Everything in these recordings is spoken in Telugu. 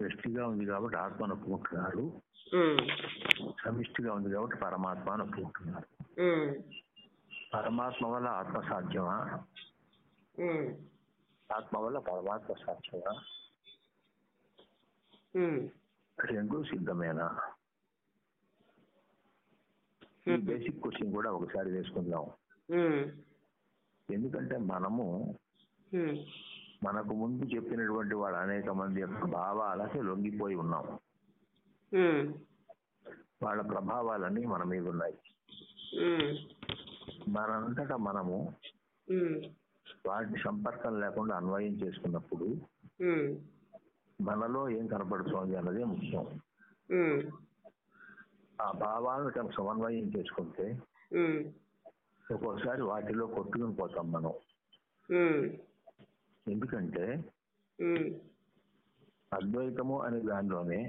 వ్యష్టిగా ఉంది కాబట్టి ఆత్మను ఒప్పుకుంటున్నారు. ఉమ్, సమిష్టిగా ఉంది కాబట్టి ఒప్పుకుంటున్నారు. ఉమ్, పరమాత్మ వల్ల ఆత్మ సాధ్యమా? ఆత్మ వల్ల పరమాత్మ సాధ్యమా? రెండు సిద్ధమేనా? ఈ బేసిక్ క్వశ్చన్ కూడా ఒకసారి వేసుకుందాం. ఎందుకంటే మనము మనకు ముందు చెప్పినటువంటి వాళ్ళ అనేక మంది యొక్క భావాలకి లొంగిపోయి ఉన్నాం. వాళ్ళ ప్రభావాలన్నీ మన మీద ఉన్నాయి. మనంతటా మనము వాటి సంపర్కం లేకుండా అన్వయం చేసుకున్నప్పుడు మనలో ఏం కనపడుతోంది అన్నదే ముఖ్యం. ఆ భావాలను సమన్వయం చేసుకుంటే ఒక్కోసారి వాటిలో కొట్టుకుని పోతాం మనం. ఎందుకంటే అద్వైతము అనే దానిలోనే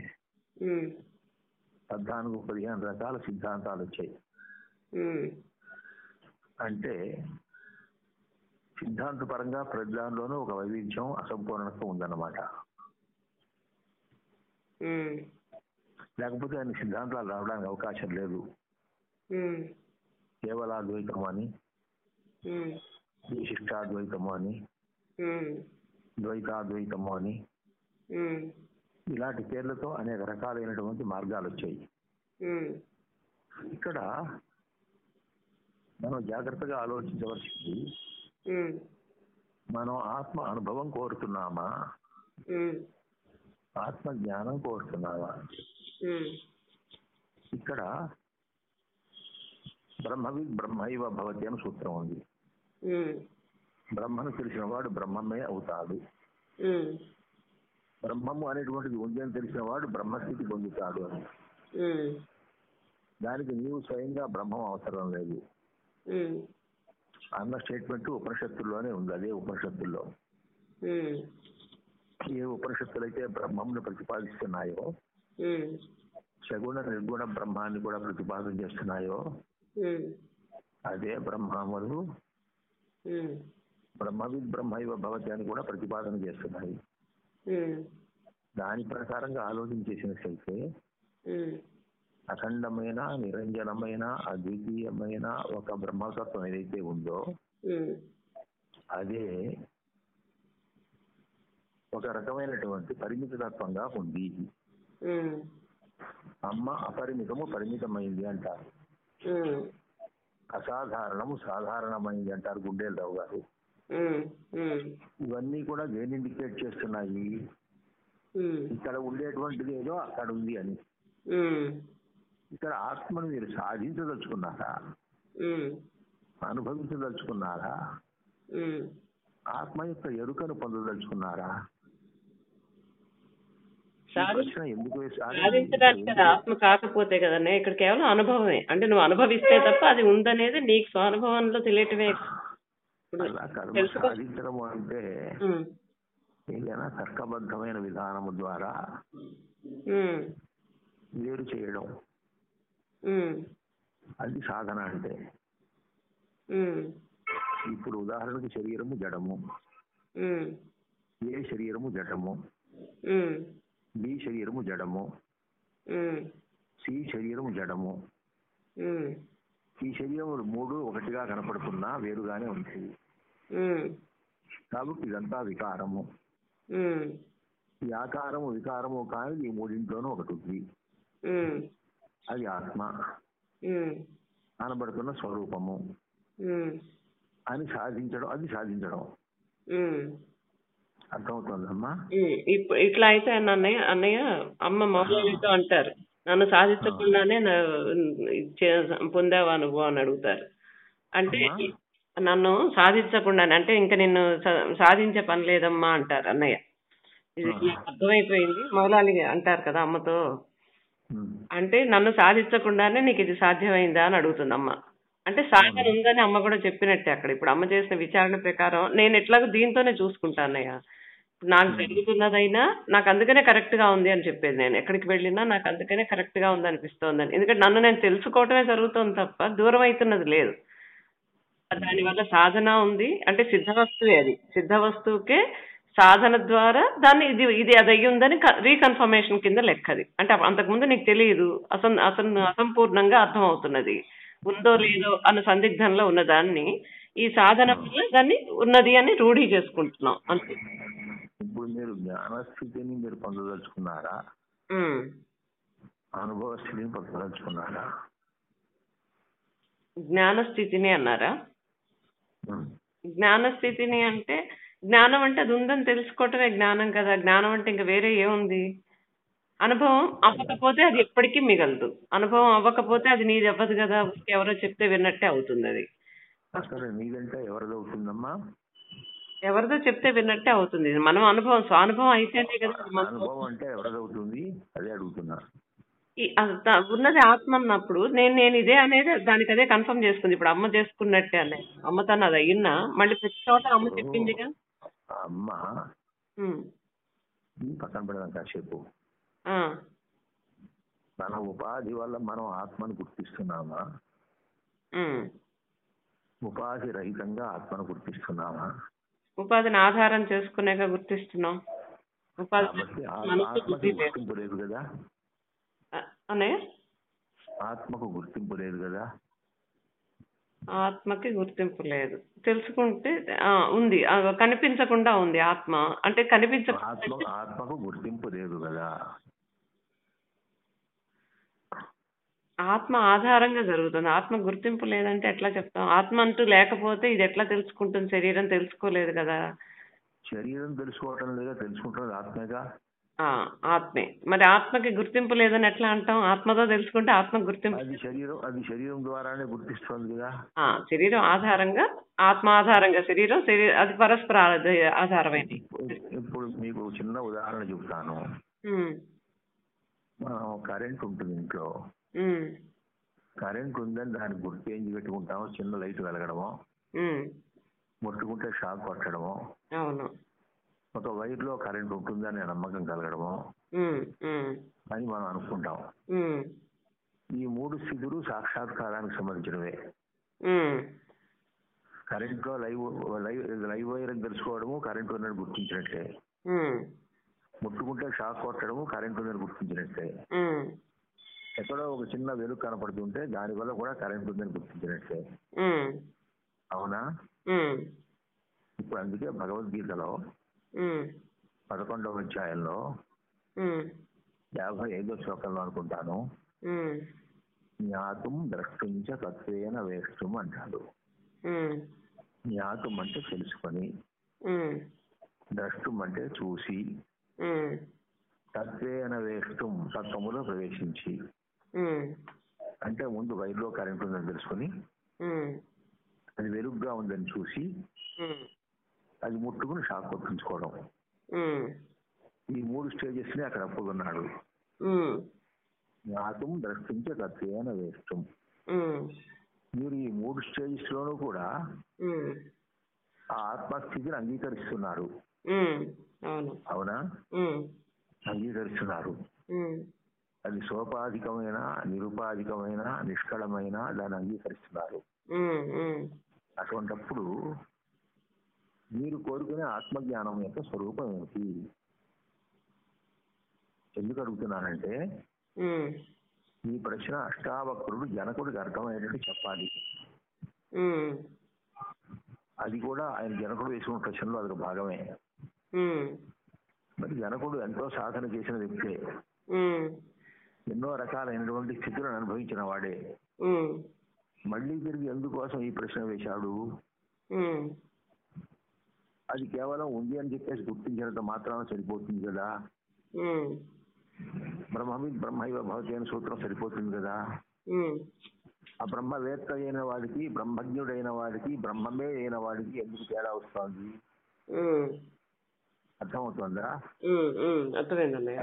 పద్నాలుగు పదిహేను రకాల సిద్ధాంతాలు వచ్చాయి. అంటే సిద్ధాంత పరంగా ప్రతి దానిలోనూ ఒక వైవిధ్యం అసంపూర్ణత ఉందన్నమాట. లేకపోతే అన్ని సిద్ధాంతాలు రావడానికి అవకాశం లేదు. ఉమ్, కేవల అద్వైతము అని విశిష్టాద్వైతము అని ద్వైతాద్వైతము అని. ఇలాంటి పేర్లతో అనేక రకాలైనటువంటి మార్గాలు వచ్చాయి. ఇక్కడ మనం జాగ్రత్తగా ఆలోచించవలసింది మనం ఆత్మ అనుభవం కోరుతున్నామా? ఆత్మ జ్ఞానం కోరుతున్నామా? ఇక్కడ బ్రహ్మవి బ్రహ్మైవ భవతి అని సూత్రం ఉంది. బ్రహ్మను తెలిసిన వాడు బ్రహ్మమే అవుతాడు. బ్రహ్మము అనేటువంటిది ఉంది అని తెలిసిన వాడు బ్రహ్మస్థితి పొందుతాడు అని. దానికి నీవు స్వయంగా బ్రహ్మం అవసరం లేదు. అన్న స్టేట్మెంట్ ఉపనిషత్తుల్లోనే ఉంది అదే ఉపనిషత్తుల్లో. ఏ ఉపనిషత్తులైతే బ్రహ్మంను ప్రతిపాదిస్తున్నాయో సగుణ నిర్గుణ బ్రహ్మాన్ని కూడా ప్రతిపాదన చేస్తున్నాయో అదే బ్రహ్మములు బ్రహ్మవిద్ బ్రహ్మైవ భవతి అని కూడా ప్రతిపాదన చేస్తున్నాయి. దాని ప్రకారంగా ఆలోచించేసినట్లయితే అఖండమైన నిరంజనమైన అద్వితీయమైన ఒక బ్రహ్మతత్వం ఏదైతే ఉందో అదే ఒక రకమైనటువంటి పరిమిత తత్వంగా ఉంది అమ్మ అపరిమితము పరిమితమైంది అంటారు. అసాధారణము సాధారణమైంది అంటారు గుండెలరావు గారు. ఇవన్నీ కూడా దేని ఇండికేట్ చేస్తున్నాయి? ఇక్కడ ఉండేటువంటిది ఏదో అక్కడ ఉంది అని. ఇక్కడ ఆత్మను మీరు సాధించదలుచుకున్నారా? అనుభవించదలుచుకున్నారా. ఆత్మ యొక్క ఎరుకను పొందదలుచుకున్నారా? కదా ఆత్మ కాకపోతే కదనే ఇక్కడ కేవలం అనుభవమే. అంటే నువ్వు అనుభవిస్తే తప్ప అది ఉందనేది నీకు స్వానుభవంలో తెలియటమే. అలా కర్మ తెలుసుకో సాధించడము అంటే ఏదైనా తర్కబద్ధమైన విధానము ద్వారా వేరు చేయడం. అది సాధన అంటే. ఇప్పుడు ఉదాహరణకు శరీరము జడము. ఏ శరీరము జడము? బి శరీరము జడము. సి శరీరము జడము. ఈ శరీరములు మూడు ఒకటిగా కనపడుతున్నా వేరుగానే ఉమ్, కాబట్టి ఇదంతా వికారము. ఈ ఆకారము వికారము కానీ ఈ మూడింట్లోనూ ఒకటి ఉంది. అది ఆత్మ. కనబడుతున్న స్వరూపము. అని సాధించడం అది సాధించడం. అర్థమవుతుందమ్మా? ఇట్లా అయితే అన్నయ్య అన్నయ్య అమ్మ మౌలవితో అంటారు. నన్ను సాధించకుండానే నా- చే- పొందావా నువ్వు అని అడుగుతారు. అంటే అమ్మా? నన్ను సాధించకుండానే అంటే ఇంకా నిన్ను సా- సాధించే పని లేదమ్మా అంటారు అన్నయ్య. ఇది. నాకు అర్థమైపోయింది. మౌలాలి అంటారు కదా అమ్మతో. అంటే నన్ను సాధించకుండానే నీకు ఇది సాధ్యమైందా అని అడుగుతుంది అమ్మ అంటే సాధన ఉందని అమ్మ కూడా చెప్పినట్టే అక్కడ. ఇప్పుడు అమ్మ చేసిన విచారణ ప్రకారం నేను ఎట్లాగో దీంతోనే చూసుకుంటానయ్య నాకు జరుగుతున్నదైనా నాకు అందుకనే కరెక్ట్గా ఉంది అని చెప్పేది నేను. ఎక్కడికి వెళ్ళినా నాకు అందుకనే కరెక్ట్గా ఉంది అనిపిస్తోందని. ఎందుకంటే నన్ను నేను తెలుసుకోవటమే జరుగుతుంది తప్ప దూరం అవుతున్నది లేదు. దానివల్ల సాధన ఉంది. అంటే సిద్ధ వస్తువే అది. సిద్ధ వస్తువుకే సాధన ద్వారా దాన్ని ఇది ఇది అది అయ్యి ఉందని రీకన్ఫర్మేషన్ కింద లెక్కది. అంటే అంతకుముందు నీకు తెలియదు అసలు అసలు అసంపూర్ణంగా అర్థమవుతున్నది. ఉందో లేదో అన్న సందిగ్ధంలో ఉన్న దాన్ని ఈ సాధన వల్ల దాన్ని ఉన్నది అని రూఢి చేసుకుంటున్నాం. అంతే. మీరు జ్ఞాన స్థితిని మీరు పొందదలుచుకున్నారా. అనుభవ స్థితిని పొందదలుచుకున్నారా? జ్ఞాన స్థితిని అన్నారా? ఉం. జ్ఞాన స్థితిని అంటే జ్ఞానం అంటే అది ఉందని తెలుసుకోవటమే జ్ఞానం కదా. జ్ఞానం అంటే ఇంకా వేరే ఏముంది? అనుభవం అవ్వకపోతే అది ఎప్పటికీ మిగలదు. అనుభవం అవ్వకపోతే అది నీది అవ్వదు కదా. ఎవరో చెప్తే విన్నట్టే అవుతుంది అది. అసలు నీదంటే ఎవరిది అవుతుందమ్మా ఎవరిదో చెప్తే విన్నట్టే అవుతుంది. మనం అనుభవం స్వానుభవం అయితేనే కదా అనుభవం అంటే అదే అడుగుతున్నా. ఉన్నది ఆత్మ అన్నప్పుడు నేను నేను ఇదే అనేది దానికి అదే కన్ఫర్మ్ చేసుకుంది. ఇప్పుడు అమ్మ చేసుకున్నట్టే అనే. అమ్మ తను అది అయ్యినా మళ్ళీ ప్రతి చోట అమ్మ చెప్పిందిగా? ఆ అమ్మ పక్కన పెడదాం కాసేపు. మన ఉపాధి వల్ల మనం ఆత్మను గుర్తిస్తున్నామా. ఉపాధి రహితంగా ఆత్మను గుర్తిస్తున్నామా? ఉపాధిని ఆధారం చేసుకునేగా గుర్తిస్తున్నాం. ఉపాధి మనసు బుద్ధి లేదు. గుర్తింపు లేదు కదా? అనే ఆత్మకు గుర్తింపు లేదు కదా? ఆత్మకి గుర్తింపు లేదు. తెలుసుకుంటే ఆ, ఉంది. ఆ, కనిపించకుండా ఉంది ఆత్మ. అంటే కనిపించకుండా ఆత్మ ఆత్మకు గుర్తింపు లేదు కదా? ఆత్మ ఆధారంగా జరుగుతుంది. ఆత్మ గుర్తింపు లేదంటే ఎట్లా చెప్తాం? ఆత్మ అంటూ లేకపోతే ఇది ఎట్లా తెలుసుకుంటుంది? శరీరం తెలుసుకోలేదు కదా. శరీరం తెలుసుకోవటం లేదా తెలుసుకుంటున్నది ఆత్మేగా? ఆ ఆత్మే. మరి ఆత్మకి గుర్తింపు లేదని ఎట్లా అంటాం? ఆత్మతో తెలుసుకుంటే ఆత్మ గుర్తింపు అది శరీరం అది శరీరం ద్వారానే గుర్తిస్తుంది కదా. ఆ శరీరం ఆధారంగా ఆత్మ ఆధారంగా శరీరం శరీర అది పరస్పర ఆధ- ఆధారమైనది ఇప్పుడు మీకు చిన్న ఉదాహరణ చెప్తాను ఉమ్, మనం కరెంట్ ఉంటుంది ఇంట్లో. కరెంట్ ఉందని దానికి గుర్తు ఏం పెట్టుకుంటాము చిన్న లైట్ వెలగడము ముట్టుకుంటే షాక్ కొట్టడము అవును. ఒక వైర్లో కరెంట్ ఉంటుందని నమ్మకం కలగడము అని మనం అనుకుంటాం. ఈ మూడు స్థితులు సాక్షాత్కారానికి సంబంధించినవే. కరెంట్లో లైవ్ లైవ్ లైవ్ వైర్ అని తెలుసుకోవడము కరెంట్ ఉందని గుర్తించినట్లే ఉమ్, ముట్టుకుంటే షాక్ కొట్టడము కరెంట్ ఉందని గుర్తించినట్లే ఉమ్, ఎక్కడో ఒక చిన్న వెలుగు కనపడుతుంటే దానివల్ల కూడా కరెంట్ ఉందని గుర్తించినట్లే అవునా? ఇప్పుడు అందుకే భగవద్గీతలో పదకొండవ అధ్యాయంలో యాభై ఐదో శ్లోకంలో అనుకుంటాను. జ్ఞాతం ద్రష్టుంచ తత్వేన వేష్టం అంటాడు. జ్ఞాతం అంటే తెలుసుకొని ద్రష్టం అంటే చూసి తత్వేన వేష్టం తత్వములో ప్రవేశించి అంటే ముందు వైర్లో కరెంట్ ఉందని తెలుసుకొని అది వెలుగుగా ఉందని చూసి అది ముట్టుకుని షాక్ కొట్టించుకోవడం. ఈ మూడు స్టేజెస్ని అక్కడ ఒప్పుకున్నాడు ఉమ్, జ్ఞాతం ద్రష్టించే తత్వేన వేష్టం. మీరు ఈ మూడు స్టేజెస్ లోనూ కూడా ఆ ఆత్మస్థితిని అంగీకరిస్తున్నారు. అవును. అంగీకరిస్తున్నారు. అది సోపాధికమైన నిరుపాధికమైన నిష్కళమైన దాన్ని అంగీకరిస్తున్నారు. అటువంటప్పుడు మీరు కోరుకునే ఆత్మజ్ఞానం యొక్క స్వరూపం ఏమిటి? ఎందుకు అడుగుతున్నానంటే ఈ ప్రశ్న అష్టావక్రుడు జనకుడికి అర్థమయ్యేటట్టు చెప్పాలి. అది కూడా ఆయన జనకుడు వేసుకున్న ప్రశ్నలో అదొక భాగమే. మరి జనకుడు ఎంతో సాధన చేసిన వ్యక్తే. ఎన్నో రకాలైనటువంటి స్థితులను అనుభవించిన వాడే. మళ్ళీ తిరిగి ఎందుకోసం ఈ ప్రశ్న వేశాడు? అది కేవలం ఉంది అని చెప్పేసి గుర్తించినంత మాత్రాన సరిపోతుంది కదా? ఉమ్, బ్రహ్మవి భవతి అనే సూత్రం సరిపోతుంది కదా? ఆ బ్రహ్మవేత్త అయిన వాడికి బ్రహ్మజ్ఞుడైన వాడికి బ్రహ్మమే అయిన వాడికి ఎందుకు తేడా వస్తుంది? అర్థమవుతుందా?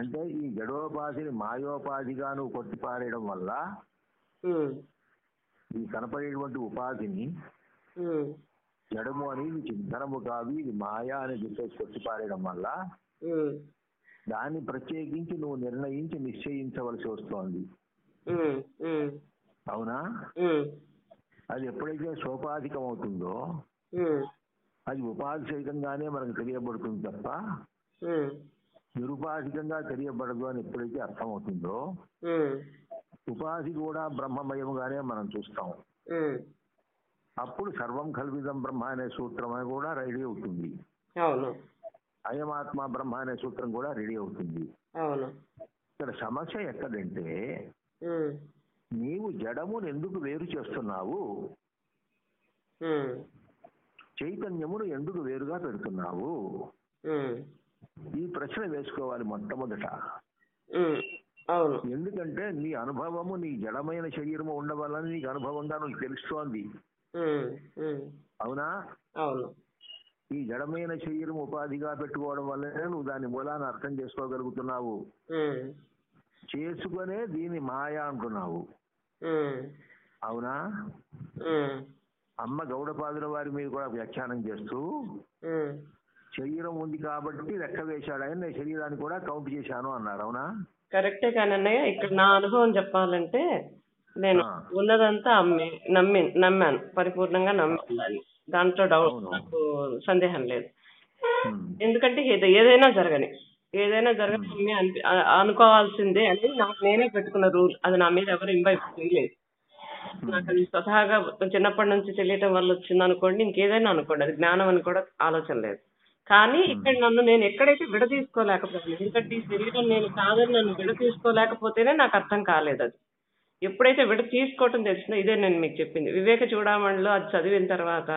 అంటే ఈ జడోపాధిని మాయోపాధిగా నువ్వు కొట్టిపారేయడం వల్ల ఈ కనపడేటువంటి ఉపాధిని జడము అని ఇది చింతనము కాదు ఇది మాయా అని చెప్పేసి కొట్టిపారేయడం వల్ల దాన్ని ప్రత్యేకించి నువ్వు నిర్ణయించి నిశ్చయించవలసి వస్తోంది. అవునా? అది ఎప్పుడైతే సోపాధికం అవుతుందో అది ఉపాధి సహితంగానే మనకు తెలియబడుతుంది తప్ప నిరుపాధికంగా తెలియబడదు అని ఎప్పుడైతే అర్థమవుతుందో ఉపాధి కూడా బ్రహ్మమయముగానే మనం చూస్తాం. అప్పుడు సర్వం కల్విదం బ్రహ్మ అనే సూత్రం అని కూడా రెడీ అవుతుంది. అయమాత్మ బ్రహ్మ అనే సూత్రం కూడా రెడీ అవుతుంది. ఇక్కడ సమస్య ఎక్కడంటే నీవు జడమును ఎందుకు వేరు చేస్తున్నావు? చైతన్యమును ఎందుకు వేరుగా పెడుతున్నావు? ఈ ప్రశ్న వేసుకోవాలి మొట్టమొదట. ఎందుకంటే నీ అనుభవము నీ జడమైన శరీరము ఉండవల్లని నీకు అనుభవంగా నీకు తెలుస్తోంది. అవునా? ఈ జడమైన శరీరం ఉపాధిగా పెట్టుకోవడం వల్లనే నువ్వు దాని మూలాన్ని అర్థం చేసుకోగలుగుతున్నావు. చేసుకునే దీని మాయ అంటున్నావు. అవునా? అమ్మ గౌడపాదుల వారి మీద కూడా వ్యాఖ్యానం చేస్తూ. శరీరం ఉంది కాబట్టి లెక్క వేశాడు ఆయన నేను శరీరాన్ని కూడా కౌంట్ చేశాను అన్నారు అవునా కరెక్టే కానీ అన్నయ్య ఇక్కడ నా అనుభవం చెప్పాలంటే నేను. ఉన్నదంతా అమ్మి నమ్మి నమ్మాను పరిపూర్ణంగా నమ్మాను. దాంట్లో డౌట్. నాకు సందేహం లేదు. ఎందుకంటే ఏద- ఏదైనా జరగని ఏదైనా జరగని అనిపి అనుకోవాల్సిందే అని నాకు నేనే పెట్టుకున్న రూల్ అది నా మీద ఎవరు ఇంబైబ్ చేయలేదు స్వతహాగా చిన్నప్పటి నుంచి తెలియటం వల్ల వచ్చింది అనుకోండి ఇంకేదైనా అనుకోండి. అది జ్ఞానం అని కూడా ఆలోచన లేదు. కానీ ఇక్కడ నన్ను నేను ఎక్కడైతే విడదీసుకోలేకపోయాను ఎందుకంటే ఈ శరీరం నేను కాదని నన్ను విడదీసుకోలేకపోతేనే నాకు అర్థం కాలేదు అది. ఎప్పుడైతే విడ తీసుకోవటం తెలిసిందో ఇదే నేను మీకు చెప్పింది. వివేక చూడమణిలో అది చదివిన తర్వాత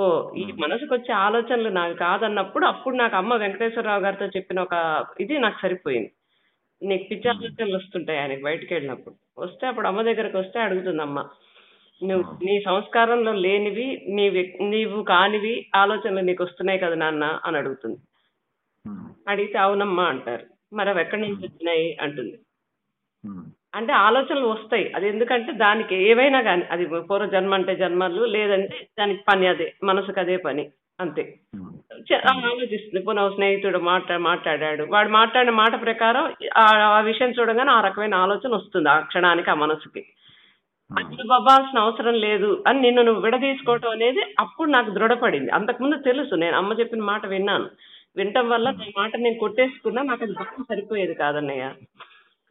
ఓ ఈ మనసుకు వచ్చే ఆలోచనలు నావి కాదన్నప్పుడు అప్పుడు నాకు అమ్మ వెంకటేశ్వరరావు గారితో చెప్పిన ఒక ఇది నాకు సరిపోయింది. నీకు పిచ్చి ఆలోచనలు వస్తుంటాయి ఆయనకి బయటికి వెళ్ళినప్పుడు. వస్తే అప్పుడు అమ్మ దగ్గరకు వస్తే అడుగుతుంది అమ్మ నువ్వు నీ సంస్కారంలో లేనివి నీ వ్యక్- నీవు కానివి ఆలోచనలు నీకు వస్తున్నాయి కదా నాన్న అని అడుగుతుంది. అడిగితే అవునమ్మా అంటారు. మరి అవి ఎక్కడి నుంచి వచ్చినాయి? అంటుంది. అంటే ఆలోచనలు వస్తాయి. అది ఎందుకంటే దానికి ఏవైనా కానీ అది పూర్వ జన్మ అంటే జన్మలు లేదంటే దానికి పని అదే మనసుకు అదే పని. అంతే. ఆ ఆలోచిస్తుంది. పునః స్నేహితుడు మాట్లా మాట్లాడాడు. వాడు మాట్లాడిన మాట ప్రకారం ఆ ఆ విషయం చూడగానే ఆ రకమైన ఆలోచన వస్తుంది ఆ క్షణానికి ఆ మనసుకి. అది అవ్వాల్సిన అవసరం లేదు అని నిన్ను నువ్వు విడదీసుకోవటం అనేది అప్పుడు నాకు దృఢపడింది. అంతకుముందు తెలుసు నేను అమ్మ చెప్పిన మాట విన్నాను. వినటం వల్ల నా మాట నేను కొట్టేసుకున్నా నాకు అది బలం సరిపోయేది కాదన్నయ్య.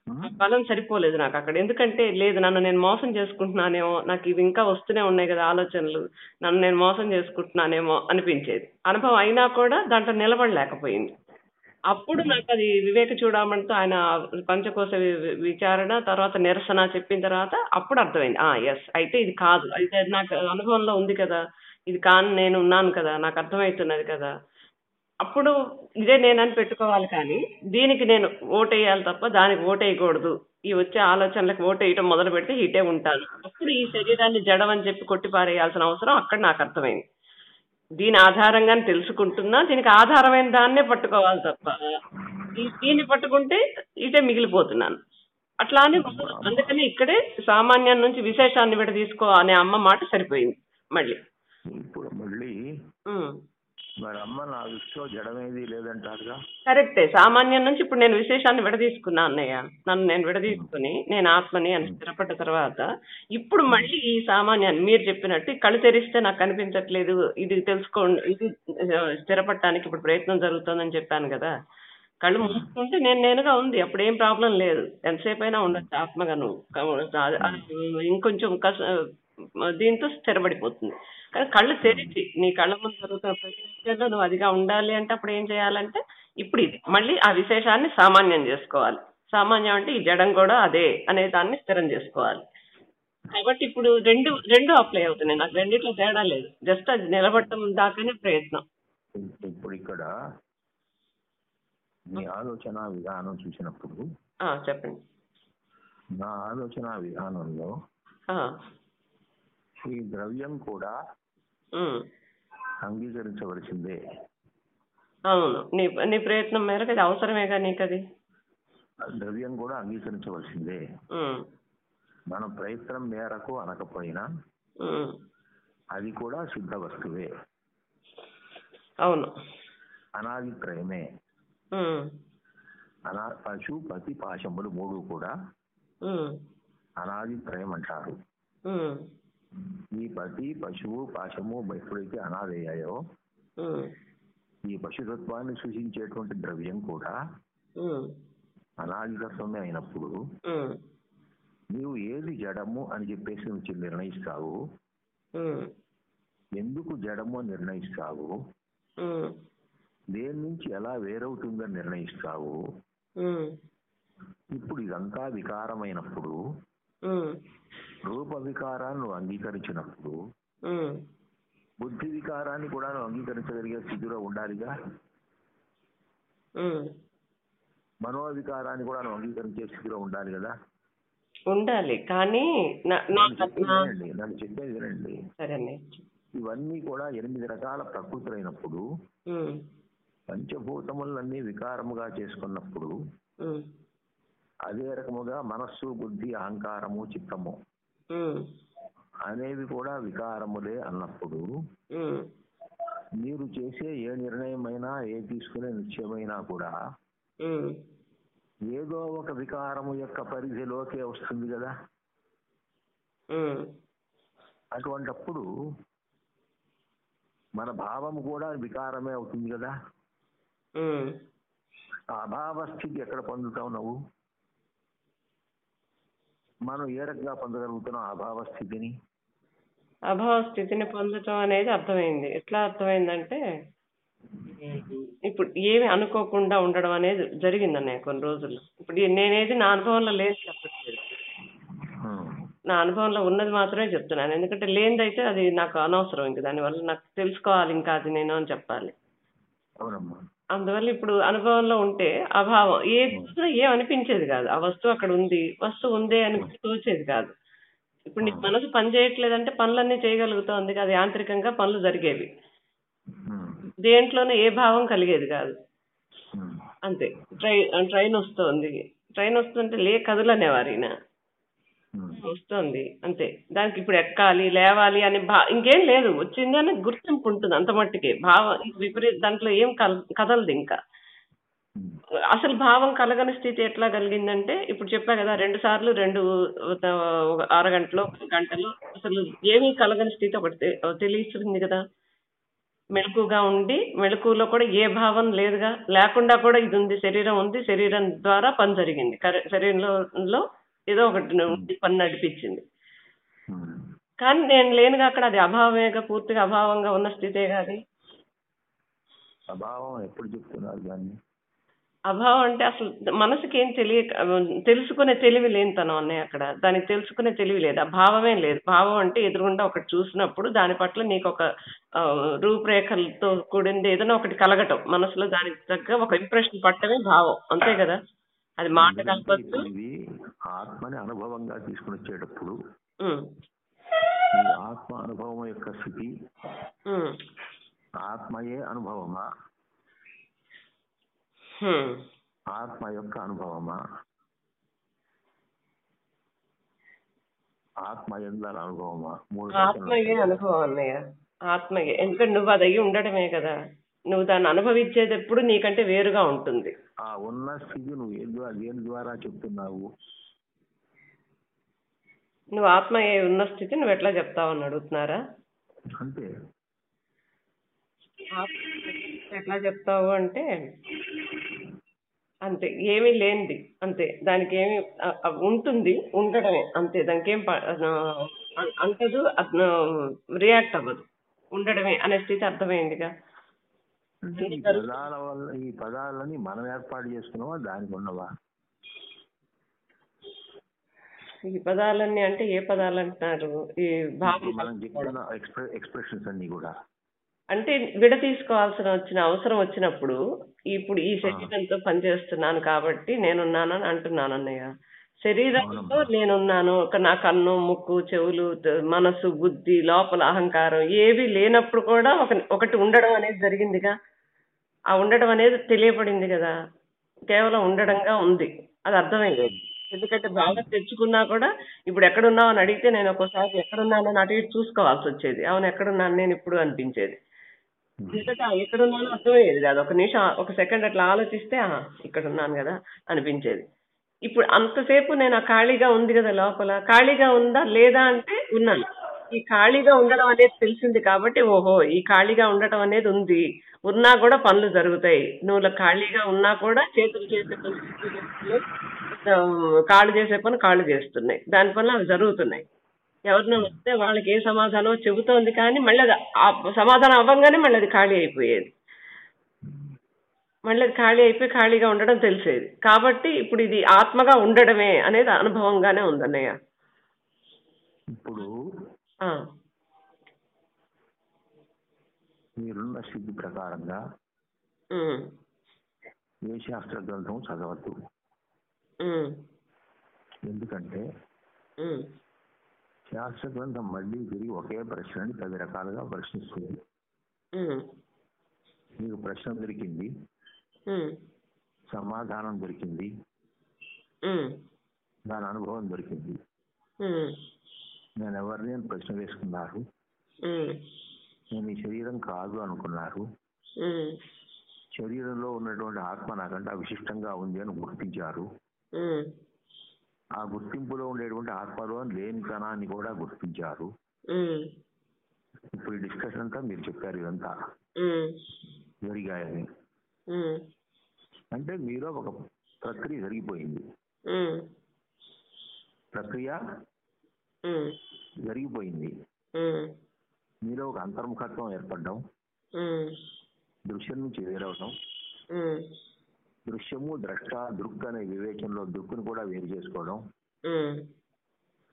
బలం సరిపోలేదు నాకు అక్కడ. ఎందుకంటే లేదు నన్ను నేను మోసం చేసుకుంటున్నానేమో నాకు ఇవి ఇంకా వస్తూనే ఉన్నాయి కదా ఆలోచనలు నన్ను నేను మోసం చేసుకుంటున్నానేమో అనిపించేది. అనుభవం అయినా కూడా దాంట్లో నిలబడలేకపోయింది. అప్పుడు నాకు అది వివేక చూడమంటూ ఆయన పంచకోశ వి- విచారణ తర్వాత నిరసన చెప్పిన తర్వాత అప్పుడు అర్థమైంది. ఆ ఎస్ అయితే ఇది కాదు. అయితే నాకు అనుభవంలో ఉంది కదా. ఇది కాని నేను ఉన్నాను కదా. నాకు అర్థమవుతున్నది కదా. అప్పుడు ఇదే నేనని పెట్టుకోవాలి కానీ దీనికి నేను ఓటేయాలి తప్ప దానికి ఓటేయకూడదు. ఈ వచ్చే ఆలోచనలకు ఓటేయటం మొదలు పెడితే ఇటే ఉంటాను. అప్పుడు ఈ శరీరాన్ని జడం అని చెప్పి కొట్టి పారేయాల్సిన అవసరం అక్కడ నాకు అర్థమైంది. దీని ఆధారంగానే తెలుసుకుంటున్నా దీనికి ఆధారమైన దాన్నే పట్టుకోవాలి తప్ప ఈ దీన్ని పట్టుకుంటే ఇటే మిగిలిపోతున్నాను. అట్లా అని మొదలు- అందుకని ఇక్కడే సామాన్యం నుంచి విశేషాన్ని విడ తీసుకో అనే అమ్మ మాట సరిపోయింది మళ్ళీ. ఇప్పుడు మళ్ళీ. మరి అమ్మ నా దృష్టిలో జడమేది లేదంటారుగా? కరెక్టే. సామాన్యం నుంచి ఇప్పుడు నేను విశేషాన్ని విడదీసుకున్నా అన్నయ్య. నన్ను నేను విడదీసుకుని నేను ఆత్మని అని స్థిరపడ్డ తర్వాత ఇప్పుడు మళ్ళీ ఈ సామాన్యాన్ని మీరు చెప్పినట్టు కళ్ళు తెరిస్తే నాకు కనిపించట్లేదు. ఇది తెలుసుకోండి ఇది స్థిరపడటానికి ఇప్పుడు ప్రయత్నం జరుగుతుందని చెప్పాను కదా. కళ్ళు మూసుకుంటే నేను నేనుగా ఉంది. అప్పుడు ఏం ప్రాబ్లం లేదు. ఎంతసేపు అయినా ఉండొచ్చు ఆత్మగా నువ్వు ఇంకొంచెం కష్ట దీంతో స్థిరపడిపోతుంది. కానీ కళ్ళు తెరిచి నీ కళ్ళ ముందు జరుగుతున్న ప్రతి విషయంలో నువ్వు అదిగా ఉండాలి అంటే అప్పుడు ఏం చేయాలంటే ఇప్పుడు ఇది. మళ్ళీ ఆ విశేషాన్ని సామాన్యం చేసుకోవాలి. సామాన్యం అంటే ఈ జడం కూడా అదే అనే దాన్ని స్థిరం చేసుకోవాలి. కాబట్టి ఇప్పుడు రెండు రెండు అప్లై అవుతున్నాయి. నాకు రెండిట్లో తేడా లేదు. జస్ట్ అది నిలబడటం దాకానే ప్రయత్నం. ఇప్పుడు ఇక్కడ నీ ఆలోచన విధానం చూసినప్పుడు చెప్పండి. నా ఆలోచన విధానంలో ఈ ద్రవ్యం కూడా. అంగీకరించవలసిందే. అవును. నీ నీ ప్రయత్నం మేరకు అది అవసరమేగా నీకు అది ద్రవ్యం కూడా అంగీకరించవలసిందే. మన ప్రయత్నం మేరకు అనకపోయినా. అది కూడా సిద్ధ వస్తువే. అవును. అనాదిత్రయమే ఉమ్, అనా పశు పతి పాశములు మూడు కూడా ఉమ్, అనాదిత్రయం అంటారు ఈ పతి పశువు పాశము ఎప్పుడైతే అనాదయ్యాయో ఉమ్, ఈ పశుతత్వాన్ని సూచించేటువంటి ద్రవ్యం కూడా అనాదితత్వమే అయినప్పుడు నీవు ఏది జడము అని చెప్పేసి నువ్వు నిర్ణయిస్తావు? ఎందుకు జడము అని నిర్ణయిస్తావు దేని నుంచి ఎలా వేరవుతుందని నిర్ణయిస్తావు? ఇప్పుడు ఇదంతా వికారమైనప్పుడు రూప వికారాన్ని నువ్వు అంగీకరించినప్పుడు బుద్ధి వికారాన్ని కూడా నువ్వు అంగీకరించగలిగే స్థితిలో ఉండాలిగా. మనోవికారాన్ని కూడా నువ్వు అంగీకరించే స్థితిలో ఉండాలి కదా? ఉండాలి. కానీ నన్ను నాకు చెప్పేది వినండి. ఇవన్నీ కూడా ఎనిమిది రకాల ప్రకృతులైనప్పుడు పంచభూతములన్నీ వికారముగా చేసుకున్నప్పుడు అదే రకముగా మనస్సు బుద్ధి అహంకారము చిత్తము అనేవి కూడా వికారములే అన్నప్పుడు మీరు చేసే ఏ నిర్ణయమైనా ఏ తీసుకునే నిశ్చయమైనా కూడా. ఏదో ఒక వికారము యొక్క పరిధిలోకే వస్తుంది కదా. అటువంటప్పుడు మన భావం కూడా వికారమే అవుతుంది కదా. అభావ స్థితి ఎక్కడ పొందుతావు నువ్వు? మనం ఏ రకంగా పొందగలుగుతున్నాం అభావ స్థితిని? అభావ స్థితిని పొందటం అనేది అర్థమైంది. ఎట్లా అర్థమైందంటే ఇప్పుడు ఏమి అనుకోకుండా ఉండడం అనేది జరిగింది అన్నయ్య కొన్ని రోజులు ఇప్పుడు నేనేది నా అనుభవంలో లేదు చెప్పట్లేదు. నా అనుభవంలో ఉన్నది మాత్రమే చెప్తున్నాను. ఎందుకంటే లేనిదైతే అది నాకు అనవసరం. ఇంక దానివల్ల నాకు తెలుసుకోవాలి ఇంకా అది నేను అని చెప్పాలి. అవునమ్మా. అందువల్ల ఇప్పుడు అనుభవంలో ఉంటే అభావం ఏ చూసినా ఏం అనిపించేది కాదు. ఆ వస్తువు అక్కడ ఉంది వస్తువు ఉందే అని తోచేది కాదు. ఇప్పుడు నీకు మనసు పని చేయట్లేదంటే పనులన్నీ చేయగలుగుతోంది అది యాంత్రికంగా పనులు జరిగేవి. హ్మ్. దేంట్లోనే ఏ భావం కలిగేది కాదు. హ్మ్. అంతే. ట్రైన్ ట్రైన్ వస్తోంది. ట్రైన్ వస్తుంటే లే కదులనేవారు ఈయన. హ్మ్. వస్తుంది. అంతే. దానికి ఇప్పుడు ఎక్కాలి లేవాలి అని భా ఇంకేం లేదు. వచ్చింది అని గుర్తింపు ఉంటుంది అంత మట్టికే. భావం విపరీత దాంట్లో ఏం కదలదు ఇంకా. హ్మ్. అసలు భావం కలగని స్థితి ఎట్లా కలిగిందంటే ఇప్పుడు చెప్పా కదా రెండు సార్లు రెండు అరగంటలో గంటలో అసలు ఏమీ కలగని స్థితి ఒకటి తెలియస్తుంది కదా. మెలకుగా ఉండి మెలకులో కూడా ఏ భావం లేదుగా. లేకుండా కూడా ఇది ఉంది శరీరం ఉంది శరీరం ద్వారా పని జరిగింది. శరీరంలో ఏదో ఒకటి పని నడిపించింది. కానీ నేను లేనుగా అక్కడ అది అభావమేగా పూర్తిగా అభావంగా ఉన్న స్థితే కాదు అభావం ఎప్పుడు చెప్తున్నారు దాన్ని? అభావం అంటే అసలు మనసుకి ఏం తెలియక తెలుసుకునే తెలివి లేనితనం అన్నయ్య అక్కడ. దానికి తెలుసుకునే తెలివి లేదు. ఆ భావమే లేదు. భావం అంటే ఎదురుగుండా ఒకటి చూసినప్పుడు దాని పట్ల నీకు ఒక రూపురేఖలతో కూడింది ఏదైనా ఒకటి కలగటం. మనసులో దానికి తగ్గ ఒక ఇంప్రెషన్ పట్టమే భావం. అంతే కదా? అది మాట కలపచ్చు ఆత్మని అనుభవంగా తీసుకుని వచ్చేటప్పుడు ఆత్మ అనుభవం యొక్క స్థితి ఆత్మయే అనుభవమా. ఆత్మ యొక్క అనుభవమా? ఆత్మ ఎందల అనుభవమా ఆత్మయే అనుభవం. అన్నయ్య. ఆత్మయే. ఎందుకంటే నువ్వు అది అయ్యి ఉండడమే కదా. నువ్వు దాన్ని అనుభవించేది ఎప్పుడు నీకంటే వేరుగా ఉంటుంది. ఆ ఉన్న స్థితి నువ్వు ఏ ద్వారా దేని ద్వారా చెప్తున్నావు? నువ్వు ఆత్మయే ఉన్న స్థితి నువ్వు ఎట్లా చెప్తావు అని అడుగుతున్నారా? అంతే. ఆత్మ ఎట్లా చెప్తావు అంటే అంతే ఏమీ లేనిది అంతే. దానికి ఏమి ఉంటుంది ఉండడమే అంతే. దానికి ఏం అంటదు రియాక్ట్ అవ్వదు ఉండడమే అనే స్థితి అర్థమైందిగా? ఈ పదాల వల్ల ఈ పదాలని మనం ఏర్పాటు చేసుకున్నావా దానికి ఉన్నవా? ఈ పదాలన్నీ అంటే ఏ పదాలు అంటున్నారు? ఈ భావం ఇప్పుడు మనం చెప్తున్న ఎక్స్ప్రె ఎక్స్ప్రెషన్స్ అన్ని కూడా. అంటే విడ తీసుకోవాల్సిన వచ్చిన అవసరం వచ్చినప్పుడు ఇప్పుడు ఈ శరీరంతో పనిచేస్తున్నాను కాబట్టి నేనున్నానని అంటున్నాను అన్నయ్య. శరీరంతో నేనున్నాను. ఒక నా కన్ను ముక్కు చెవులు మనసు బుద్ధి లోపల అహంకారం ఏవి లేనప్పుడు కూడా ఒక ఒకటి ఉండడం అనేది జరిగిందిగా. ఆ ఉండడం అనేది తెలియపడింది కదా. కేవలం ఉండడంగా ఉంది. అది అర్థమైంది. ఎందుకంటే బాగా తెచ్చుకున్నా కూడా ఇప్పుడు ఎక్కడున్నావు అని అడిగితే నేను ఒక్కోసారి ఎక్కడున్నానని అటు ఇటు చూసుకోవాల్సి వచ్చేది. అవును ఎక్కడున్నాను నేను ఇప్పుడు అనిపించేది. ఎందుకంటే ఆ ఎక్కడున్నానో అర్థమయ్యేది కాదు. ఒక నిమిషం ఒక సెకండ్ అట్లా ఆలోచిస్తే "ఆహా, ఇక్కడ ఉన్నాను కదా అనిపించేది. ఇప్పుడు అంతసేపు నేను ఆ ఖాళీగా ఉంది కదా లోపల. ఖాళీగా ఉందా లేదా అంటే ఉన్నాను. ఈ ఖాళీగా ఉండడం అనేది తెలిసింది కాబట్టి ఓహో ఈ ఖాళీగా ఉండటం అనేది ఉంది. ఉన్నా కూడా పనులు జరుగుతాయి. నువ్వు ఖాళీగా ఉన్నా కూడా చేతులు చేసే పని కాళ్ళు చేసే పని కాళ్ళు చేస్తున్నాయి. దాని పనులు అవి జరుగుతున్నాయి. ఎవరినో వస్తే వాళ్ళకి ఏ సమాధానం చెబుతోంది కానీ మళ్ళీ అది సమాధానం అవ్వగానే మళ్ళీ అది ఖాళీ అయిపోయేది. మళ్ళీ అది ఖాళీ అయిపోయి ఖాళీగా ఉండడం తెలిసేది. కాబట్టి ఇప్పుడు ఇది ఆత్మగా ఉండడమే అనేది అనుభవంగానే ఉందన్నయ్య ఇప్పుడు ఆ, మీరున్న స్థితి ప్రకారంగా ఏ శాస్త్ర గ్రంథం చదవద్దు. ఎందుకంటే శాస్త్ర గ్రంథం మళ్ళీ తిరిగి ఒకే ప్రశ్నని పది రకాలుగా ప్రశ్నిస్తుంది. మీకు ప్రశ్న దొరికింది. సమాధానం దొరికింది. దాని అనుభవం దొరికింది. నేను ఎవరిని ప్రశ్న వేసుకున్నారు? నేను ఈ శరీరం కాదు అనుకున్నారు. శరీరంలో ఉన్నటువంటి ఆత్మ నాకంటే విశిష్టంగా ఉంది అని గుర్తించారు. ఆ గుర్తింపులో ఉండేటువంటి ఆత్మలో లేనితనాన్ని కూడా గుర్తించారు. ఇప్పుడు డిస్కషన్ అంతా మీరు చెప్పారు ఇదంతా. జరిగాయని. అంటే మీలో ఒక ప్రక్రియ జరిగిపోయింది. ప్రక్రియ జరిగిపోయింది. మీలో ఒక అంతర్ముఖత్వం ఏర్పడడం. దృశ్యం నుంచి వేరవడం దృశ్యము ద్రష్ట దృక్ అనే వివేచనలో దృక్కును కూడా వేరు చేసుకోవడం.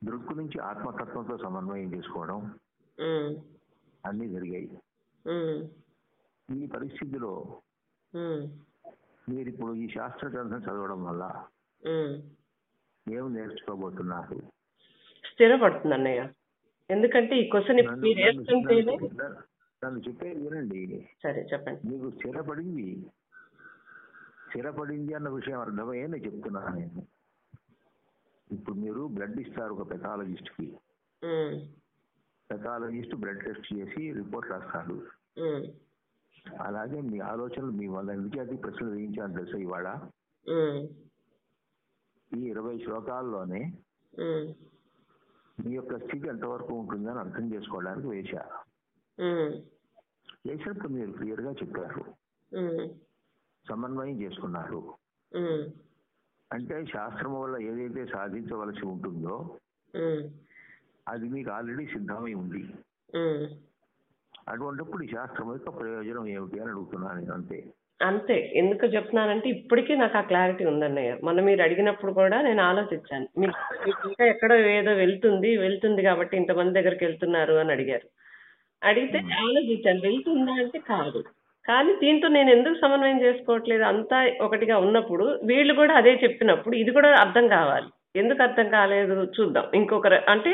దృక్కు నుంచి ఆత్మతత్వంతో సమన్వయం చేసుకోవడం. అన్నీ జరిగాయి. ఈ పరిస్థితిలో మీరు ఇప్పుడు ఈ శాస్త్ర గ్రంథం చదవడం వల్ల. ఏం నేర్చుకోబోతున్నారు? స్థిరపడుతుంది అన్నయ్య ఎందుకంటే ఈ క్వశ్చన్ నన్ను- మీరు నన్ను- వేస్తుంటేనే నన్ను- నన్ను చెప్పేది వినండి. సరే చెప్పండి. మీకు స్థిరపడింది. స్థిరపడింది అన్న విషయం అర్థమయ్యే నేను చెప్తున్నాను నేను. ఇప్పుడు మీరు బ్లడ్ ఇస్తారు ఒక పెథాలజిస్ట్కి పెథాలజిస్ట్ బ్లడ్ టెస్ట్ చేసి రిపోర్ట్ రాస్తాడు. అలాగే మీ ఆలోచనలు మీ వల్ల విద్యార్థి ప్రశ్నలు వేయించాను తెలుసా ఇవాళ? ఈ ఇరవై శ్లోకాల్లోనే మీ యొక్క స్థితి ఎంతవరకు ఉంటుందని అర్థం చేసుకోవడానికి వేశా. ఉమ్, వేసినప్పుడు మీరు క్లియర్గా చెప్పారు. సమన్వయం చేసుకున్నారు. అంటే శాస్త్రం వల్ల ఏదైతే సాధించవలసి ఉంటుందో అది మీకు ఆల్రెడీ సిద్ధమై ఉంది. అటువంటిప్పుడు శాస్త్రం యొక్క ప్రయోజనం ఏమిటి అని అడుగుతున్నాను నేను అంతే. అంతే. ఎందుకు చెప్తున్నానంటే ఇప్పటికీ నాకు ఆ క్లారిటీ ఉందన్నయ్య. మొన్న మీరు అడిగినప్పుడు కూడా నేను ఆలోచించాను. మీకు ఇంకా ఎక్కడో ఏదో వెళ్తుంది వెళ్తుంది కాబట్టి ఇంతమంది దగ్గరికి వెళ్తున్నారు అని అడిగారు. అడిగితే ఆలోచించాను. వెళ్తుందా అంటే కాదు. కానీ దీంతో నేను ఎందుకు సమన్వయం చేసుకోవట్లేదు? అంతా ఒకటిగా ఉన్నప్పుడు వీళ్ళు కూడా అదే చెప్పినప్పుడు ఇది కూడా అర్థం కావాలి. ఎందుకు అర్థం కాలేదు? చూద్దాం. ఇంకొకరు అంటే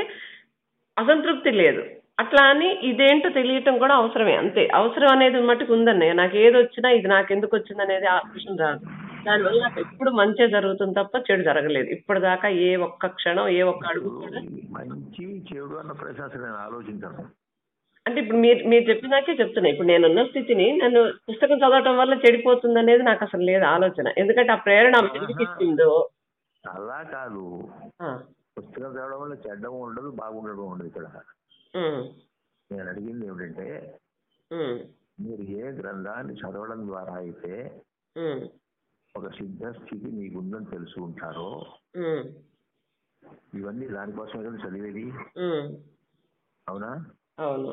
అసంతృప్తి లేదు. అట్లా అని ఇదేంటో తెలియటం కూడా అవసరమే అంతే. అవసరం అనేది మట్టుకు ఉందన్నయ్య. నాకు ఏది వచ్చినా ఇది నాకు ఎందుకు వచ్చింది అనేది ఆ క్వశ్చన్ రాదు. దానివల్ల నాకు ఎప్పుడు మంచి జరుగుతుంది తప్ప చెడు జరగలేదు. ఇప్పటిదాకా ఏ ఒక్క క్షణం ఏ ఒక్క అడుగు కూడా మంచి చెడు అన్న నేను ఆలోచించను. అంటే ఇప్పుడు మీరు మీరు చెప్పినాకే చెప్తున్నా. ఇప్పుడు నేనున్న స్థితిని నన్ను పుస్తకం చదవటం వల్ల చెడిపోతుంది అనేది నాకు అసలు లేదు ఆలోచన. ఎందుకంటే ఆ ప్రేరణ ఎందుకు ఇచ్చిందో? అలా కాదు. పుస్తకం చదవడం వల్ల చెడ్డం ఉండదు బాగుండడం ఉండదు ఇక్కడ. నేను అడిగింది ఏమిటంటే మీరు ఏ గ్రంథాన్ని చదవడం ద్వారా అయితే ఒక సిద్ధ స్థితి మీకు ఉందని తెలుసుకుంటారో ఇవన్నీ దానికోసమే కదా చదివేది? అవునా? అవును.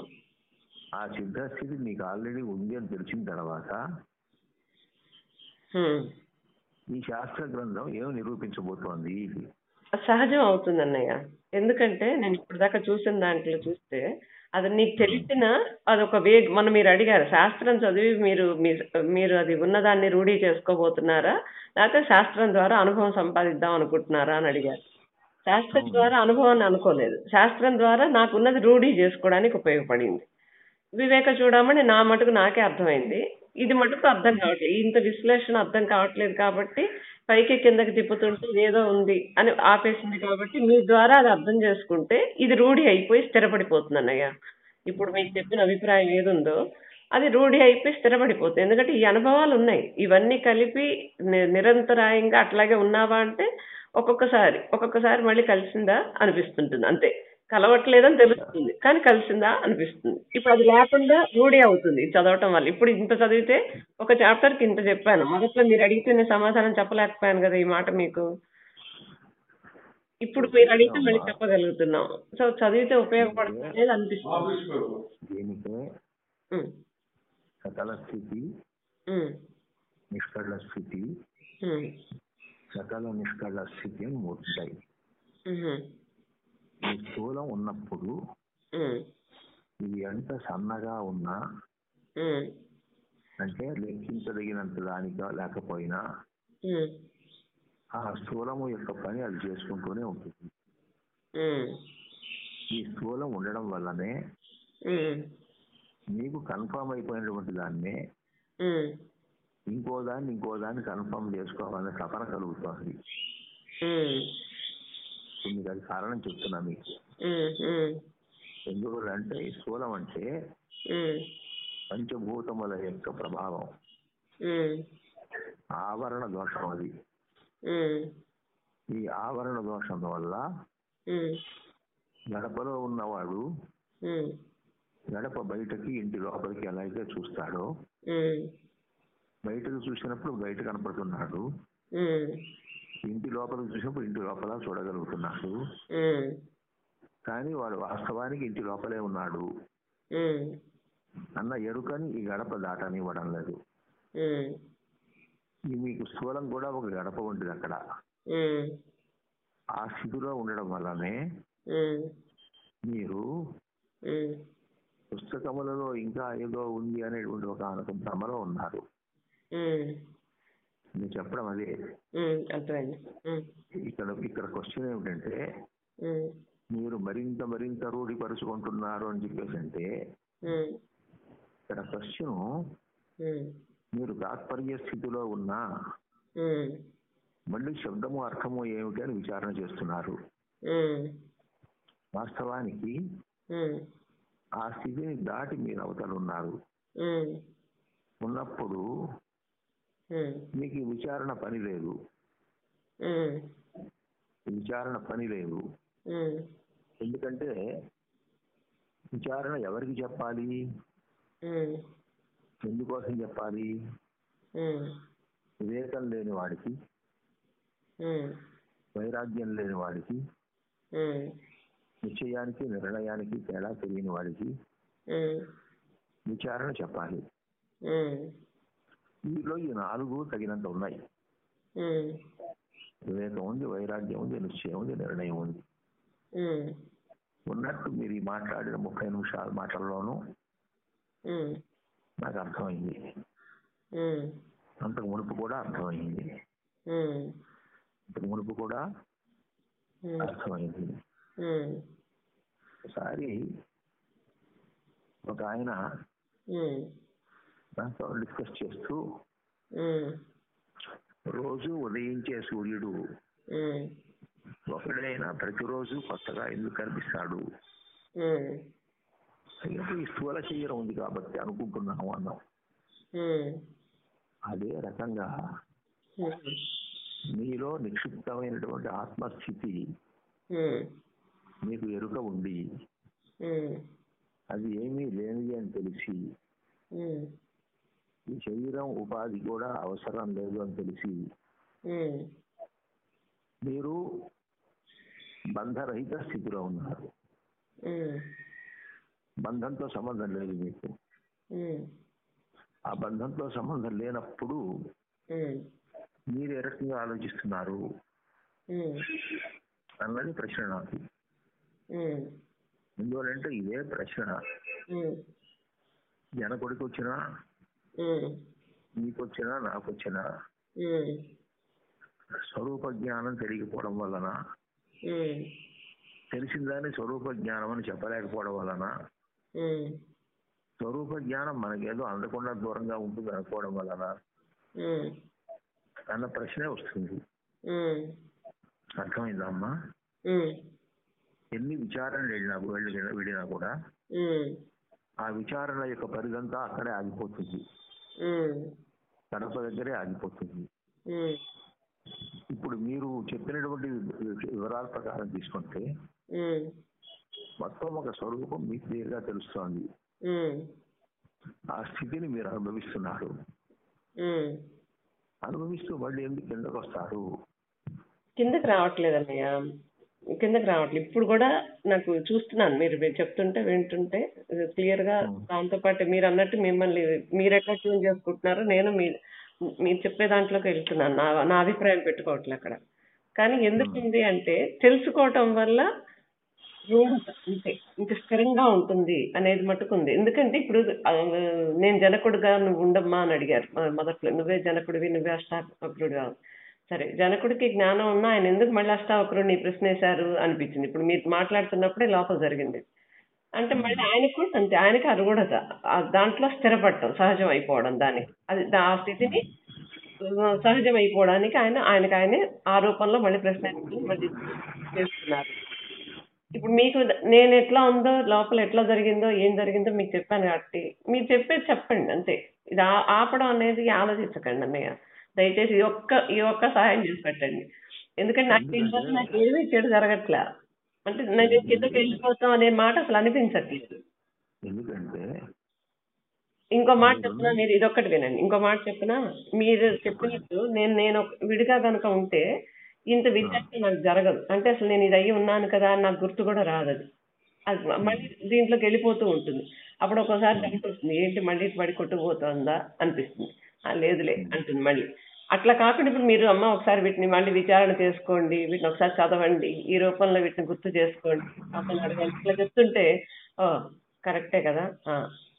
ఆ సిద్ధ స్థితి మీకు ఆల్రెడీ ఉంది అని తెలిసిన తర్వాత. ఈ శాస్త్ర గ్రంథం ఏమి నిరూపించబోతోంది? సహజం అవుతుంది అన్నయ్య ఎందుకంటే నేను ఇప్పుడు దాకా చూసిన దాంట్లో చూస్తే అది నీకు తెలిసిన అదొక వే మొన్న మీరు అడిగారు శాస్త్రం చదివి మీరు మీ- మీరు అది ఉన్నదాన్ని రూఢీ చేసుకోబోతున్నారా? లేకపోతే శాస్త్రం ద్వారా అనుభవం సంపాదిద్దాం అనుకుంటున్నారా అని అడిగారు. శాస్త్రం ద్వారా అనుభవాన్ని అనుకోలేదు. శాస్త్రం ద్వారా నాకున్నది రూఢీ చేసుకోవడానికి ఉపయోగపడింది. వివేక చూడమని నా మటుకు నాకే అర్థమైంది. ఇది మటుకు అర్థం కావట్లేదు. ఇంత విశ్లేషణ అర్థం కావట్లేదు కాబట్టి పైకి కిందకి తిప్పుతుంటే ఏదో ఉంది అని ఆపేసింది కాబట్టి మీ ద్వారా అది అర్థం చేసుకుంటే ఇది రూఢి అయిపోయి స్థిరపడిపోతుంది అన్నయ్య. ఇప్పుడు మీకు చెప్పిన అభిప్రాయం ఏదుందో అది రూఢి అయిపోయి స్థిరపడిపోతుంది. ఎందుకంటే ఈ అనుభవాలు ఉన్నాయి. ఇవన్నీ కలిపి నిరంతరాయంగా అట్లాగే ఉన్నావా అంటే ఒక్కొక్కసారి ఒక్కొక్కసారి మళ్ళీ కలిసిందా అనిపిస్తుంటుంది. అంతే. కలవట్లేదని తెలుస్తుంది. కానీ కలిసిందా అనిపిస్తుంది. ఇప్పుడు అది లేకుండా రూఢి అవుతుంది చదవటం వల్ల. ఇప్పుడు ఇంత చదివితే ఒక చాప్టర్కి ఇంత చెప్పాను. మొదట్లో మీరు అడిగితే నేను సమాధానం చెప్పలేకపోయాను కదా ఈ మాట మీకు. ఇప్పుడు మీరు అడిగితే మళ్ళీ చెప్పగలుగుతున్నాం. సో చదివితే ఉపయోగపడుతుంది అనిపిస్తుంది. సకల స్థితి. నిష్కళ స్థితి. ఉమ్, సకల నిష్కళ స్థితి ఈ స్థూలం ఉన్నప్పుడు ఇది ఎంత సన్నగా ఉన్నా అంటే లెక్కించదగినంత దానిగా లేకపోయినా ఆ స్థూలము యొక్క పని అది చేసుకుంటూనే ఉంటుంది. ఈ స్థూలం ఉండడం వల్లనే మీకు కన్ఫామ్ అయిపోయినటువంటి దాన్నే ఇంకో దాన్ని ఇంకో దాన్ని కన్ఫర్మ్ చేసుకోవాలనే తపన కలుగుతుంది. మీకు అది కారణం చెప్తున్నా మీకు. ఎందుకంటే ఈ స్థూలం అంటే పంచభూతముల యొక్క ప్రభావం. ఆవరణ దోషం అది. ఈ ఆవరణ దోషం వల్ల గడపలో ఉన్నవాడు గడప బయటకి ఇంటి లోపలికి ఎలా అయితే చూస్తాడో బయటకు చూసినప్పుడు బయట కనపడుతున్నాడు. ఇంటి లోపలికి చూసినప్పుడు ఇంటి లోపల చూడగలుగుతున్నాడు. కానీ వాడు వాస్తవానికి ఇంటి లోపలే ఉన్నాడు. అన్న ఎరుకని ఈ గడప దాటనివ్వడం లేదు. మీకు స్థూలం కూడా ఒక గడప ఉంటుంది అక్కడ. ఆ స్థితిలో ఉండడం వల్లనే మీరు పుస్తకములలో ఇంకా ఏదో ఉంది అనేటువంటి ఒక భ్రమలో ఉన్నారు. నేను చెప్పడం అదే. అర్థమైంది. ఇక్కడ ఇక్కడ క్వశ్చన్ ఏమిటంటే మీరు మరింత మరింత రూఢిపరుచుకుంటున్నారు అని చెప్పేసి అంటే ఇక్కడ క్వశ్చన్ మీరు తాత్పర్య స్థితిలో ఉన్నా మళ్ళీ శబ్దము అర్థము ఏమిటి అని విచారణ చేస్తున్నారు. వాస్తవానికి ఆ స్థితిని దాటి మీరు అవతల ఉన్నారు ఉమ్, ఉన్నప్పుడు మీకు ఈ విచారణ పని లేదు. విచారణ పని లేదు. ఎందుకంటే విచారణ ఎవరికి చెప్పాలి? ఎందుకోసం చెప్పాలి? వివేకం లేని వాడికి వైరాగ్యం లేని వాడికి నిశ్చయానికి నిర్ణయానికి తేడా తెలియని వాడికి విచారణ చెప్పాలి. వీటిలో ఈ నాలుగు తగినంత ఉన్నాయి వివేకం ఉంది వైరాగ్యం ఉంది నిశ్చయం ఉంది నిర్ణయం ఉంది ఉన్నట్టు మీరు ఈ మాట్లాడిన ముప్పై నిమిషాల మాటల్లోనూ నాకు అర్థమైంది అంతకు మునుపు కూడా అర్థమైంది అంతకు మునుపు కూడా అర్థమైంది ఒకసారి ఒక ఆయన దాంతో డిస్కస్ చేస్తూ రోజు ఉదయించే సూర్యుడు ఒకడైనా ప్రతిరోజు కొత్తగా ఎందుకు కనిపిస్తాడు? ఈ స్థూల శరీరం ఉంది కాబట్టి అనుకుంటున్నాము అన్నాం. అదే రకంగా మీలో నిక్షిప్తమైనటువంటి ఆత్మస్థితి మీకు ఎరుక ఉండి ఉమ్, అది ఏమీ లేనిది అని తెలిసి ఈ శరీరం ఉపాధి కూడా అవసరం లేదు అని తెలిసి మీరు బంధరహిత స్థితిలో ఉన్నారు. బంధంతో సంబంధం లేదు మీకు. ఆ బంధంతో సంబంధం లేనప్పుడు మీరు ఏ రకంగా ఆలోచిస్తున్నారు? అన్నది ప్రశ్న నాకు. ఎందువలంటే ఇదే ప్రశ్న. జనకుడికి వచ్చినా నీకొచ్చినా? నాకొచ్చినా? స్వరూప జ్ఞానం తెలియకపోవడం వలన ఉమ్, తెలిసిందాన్ని స్వరూప జ్ఞానం అని చెప్పలేకపోవడం వలన స్వరూప జ్ఞానం మనకేదో అందకుండా దూరంగా ఉంటుంది అనుకోవడం వలన అన్న ప్రశ్నే వస్తుంది. ఉమ్, అర్థమైందా అమ్మా? ఉమ్, ఎన్ని విచారణ వెళ్ళినా వెళ్ళి వెళ్ళినా కూడా ఆ విచారణ యొక్క పరిధంతా అక్కడే ఆగిపోతుంది. కడప దగ్గరే ఆగిపోతుంది. ఇప్పుడు మీరు చెప్పినటువంటి వివరాల ప్రకారం తీసుకుంటే మొత్తం ఒక స్వరూపం మీకు క్లియర్గా తెలుస్తోంది ఆ స్థితిని మీరు అనుభవిస్తున్నారు. అనుభవిస్తూ మళ్ళీ ఎందుకు కిందకు వస్తారు కిందకి రావట్లేదు అన్నయ్య కిందకి రావట్లేదు ఇప్పుడు కూడా నాకు చూస్తున్నాను మీరు మీరు చెప్తుంటే వింటుంటే క్లియర్గా దాంతో పాటు మీరు అన్నట్టు మిమ్మల్ని మీరు ఎట్లా ట్యూన్ చేసుకుంటున్నారో నేను మీ మీరు చెప్పే దాంట్లోకి వెళ్తున్నాను. నా నా అభిప్రాయం పెట్టుకోవట్లేదు అక్కడ. కానీ ఎందుకు ఉంది అంటే తెలుసుకోవటం వల్ల రూఢత అంతే ఇంక స్థిరంగా ఉంటుంది అనేది మటుకుంది ఎందుకంటే ఇప్పుడు ఆ, నేను జనకుడుగా నువ్వు ఉండమ్మా అని అడిగారు. మొ- మొదట్లో నువ్వే జనకుడివి నువ్వే అష్టావక్రుడిగా సరే జనకుడికి జ్ఞానం ఉన్నా ఆయన ఎందుకు మళ్ళీ అష్టావక్రుడిని ప్రశ్న వేశారు అనిపించింది. ఇప్పుడు మీరు మాట్లాడుతున్నప్పుడే లోపల జరిగింది. అంటే మళ్ళీ ఆయనకు కూడా అంతే ఆయనకి అరుగుడత ఆ దాంట్లో స్థిరపడటం సహజం అయిపోవడం దానికి అది ఆ స్థితిని సహజం అయిపోవడానికి ఆయన ఆయనకు ఆయనే ఆ రూపంలో మళ్ళీ ప్రశ్న వేసుకుని మళ్ళీ చేస్తున్నారు. ఇప్పుడు మీకు నేను ఎట్లా ఉందో లోపల ఎట్లా జరిగిందో ఏం జరిగిందో మీకు చెప్పాను కాబట్టి మీరు చెప్పేది చెప్పండి అంతే. ఇది ఆ- ఆపడం అనేది ఆలోచించకండి అన్నయ్య. దయచేసి ఈ ఒక్క ఈ ఒక్క సహాయం చేసి పెట్టండి. ఎందుకంటే నాకు దీనివల్ల నాకు ఏమీ చెడు జరగట్లే. అంటే నేను కిందకి వెళ్ళిపోతాం అనే మాట అసలు అనిపించట్లేదు. ఎందుకంటే? ఇంకో మాట చెప్పినా మీరు? ఇదొక్కటి వినండి. ఇంకో మాట చెప్పినా? మీరు చెప్పినట్టు నేను నేను విడిగా కనుక ఉంటే ఇంత విచారణ నాకు జరగదు. అంటే అసలు నేను ఇది అయ్యి ఉన్నాను కదా అని నాకు గుర్తు కూడా రాదు అది అది మళ్ళీ దీంట్లోకి వెళ్ళిపోతూ ఉంటుంది. అప్పుడు ఒక్కోసారి డౌట్ వస్తుంది ఏంటి మళ్ళీ ఇటు పడి కొట్టుకుపోతుందా? అనిపిస్తుంది. ఆ లేదులే అంటుంది మళ్ళీ. అట్లా కాకుండా ఇప్పుడు మీరు అమ్మ ఒకసారి వీటిని మళ్ళీ విచారణ చేసుకోండి వీటిని ఒకసారి చదవండి ఈ రూపంలో వీటిని గుర్తు చేసుకోండి. అతను అడగండి ఇట్లా చెప్తుంటే ఓ కరెక్టే కదా ఆ,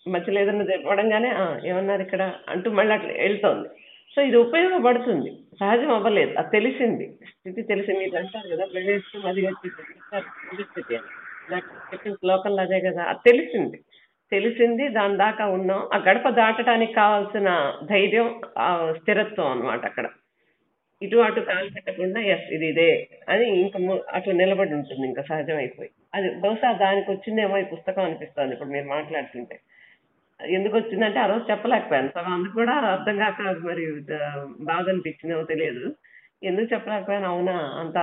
మధ్యలో ఏదన్నా చెప్పడంగానే "ఆ, ఏమన్నారు ఇక్కడ? అంటూ మళ్ళీ అట్లా వెళ్తోంది. సో ఇది ఉపయోగపడుతుంది. సహజం అవ్వలేదు. అది తెలిసింది. స్థితి తెలిసింది మీరు అంటారు కదా ప్రవేశం అది గట్టి స్థితి అని నాకు చెప్పిన శ్లోకంలో అదే కదా అది తెలిసింది. తెలిసింది దాని దాకా ఉన్నాం. ఆ గడప దాటడానికి కావాల్సిన ధైర్యం ఆ స్థిరత్వం అన్నమాట అక్కడ. ఇటు అటు కాలు పెట్టకుండా ఎస్ ఇది ఇదే అని ఇంకా అట్లా నిలబడి ఉంటుంది ఇంకా సహజం అయిపోయి అది బహుశా దానికి వచ్చిందేమో ఈ పుస్తకం అనిపిస్తుంది ఇప్పుడు మీరు మాట్లాడుతుంటే. ఎందుకు వచ్చిందంటే ఆ రోజు చెప్పలేకపోయాను. సగం అందుకు కూడా అర్థం కాక మరి బాధ అనిపించిందేమో తెలియదు. ఎందుకు చెప్పలేకపోయాను? అవునా? అంత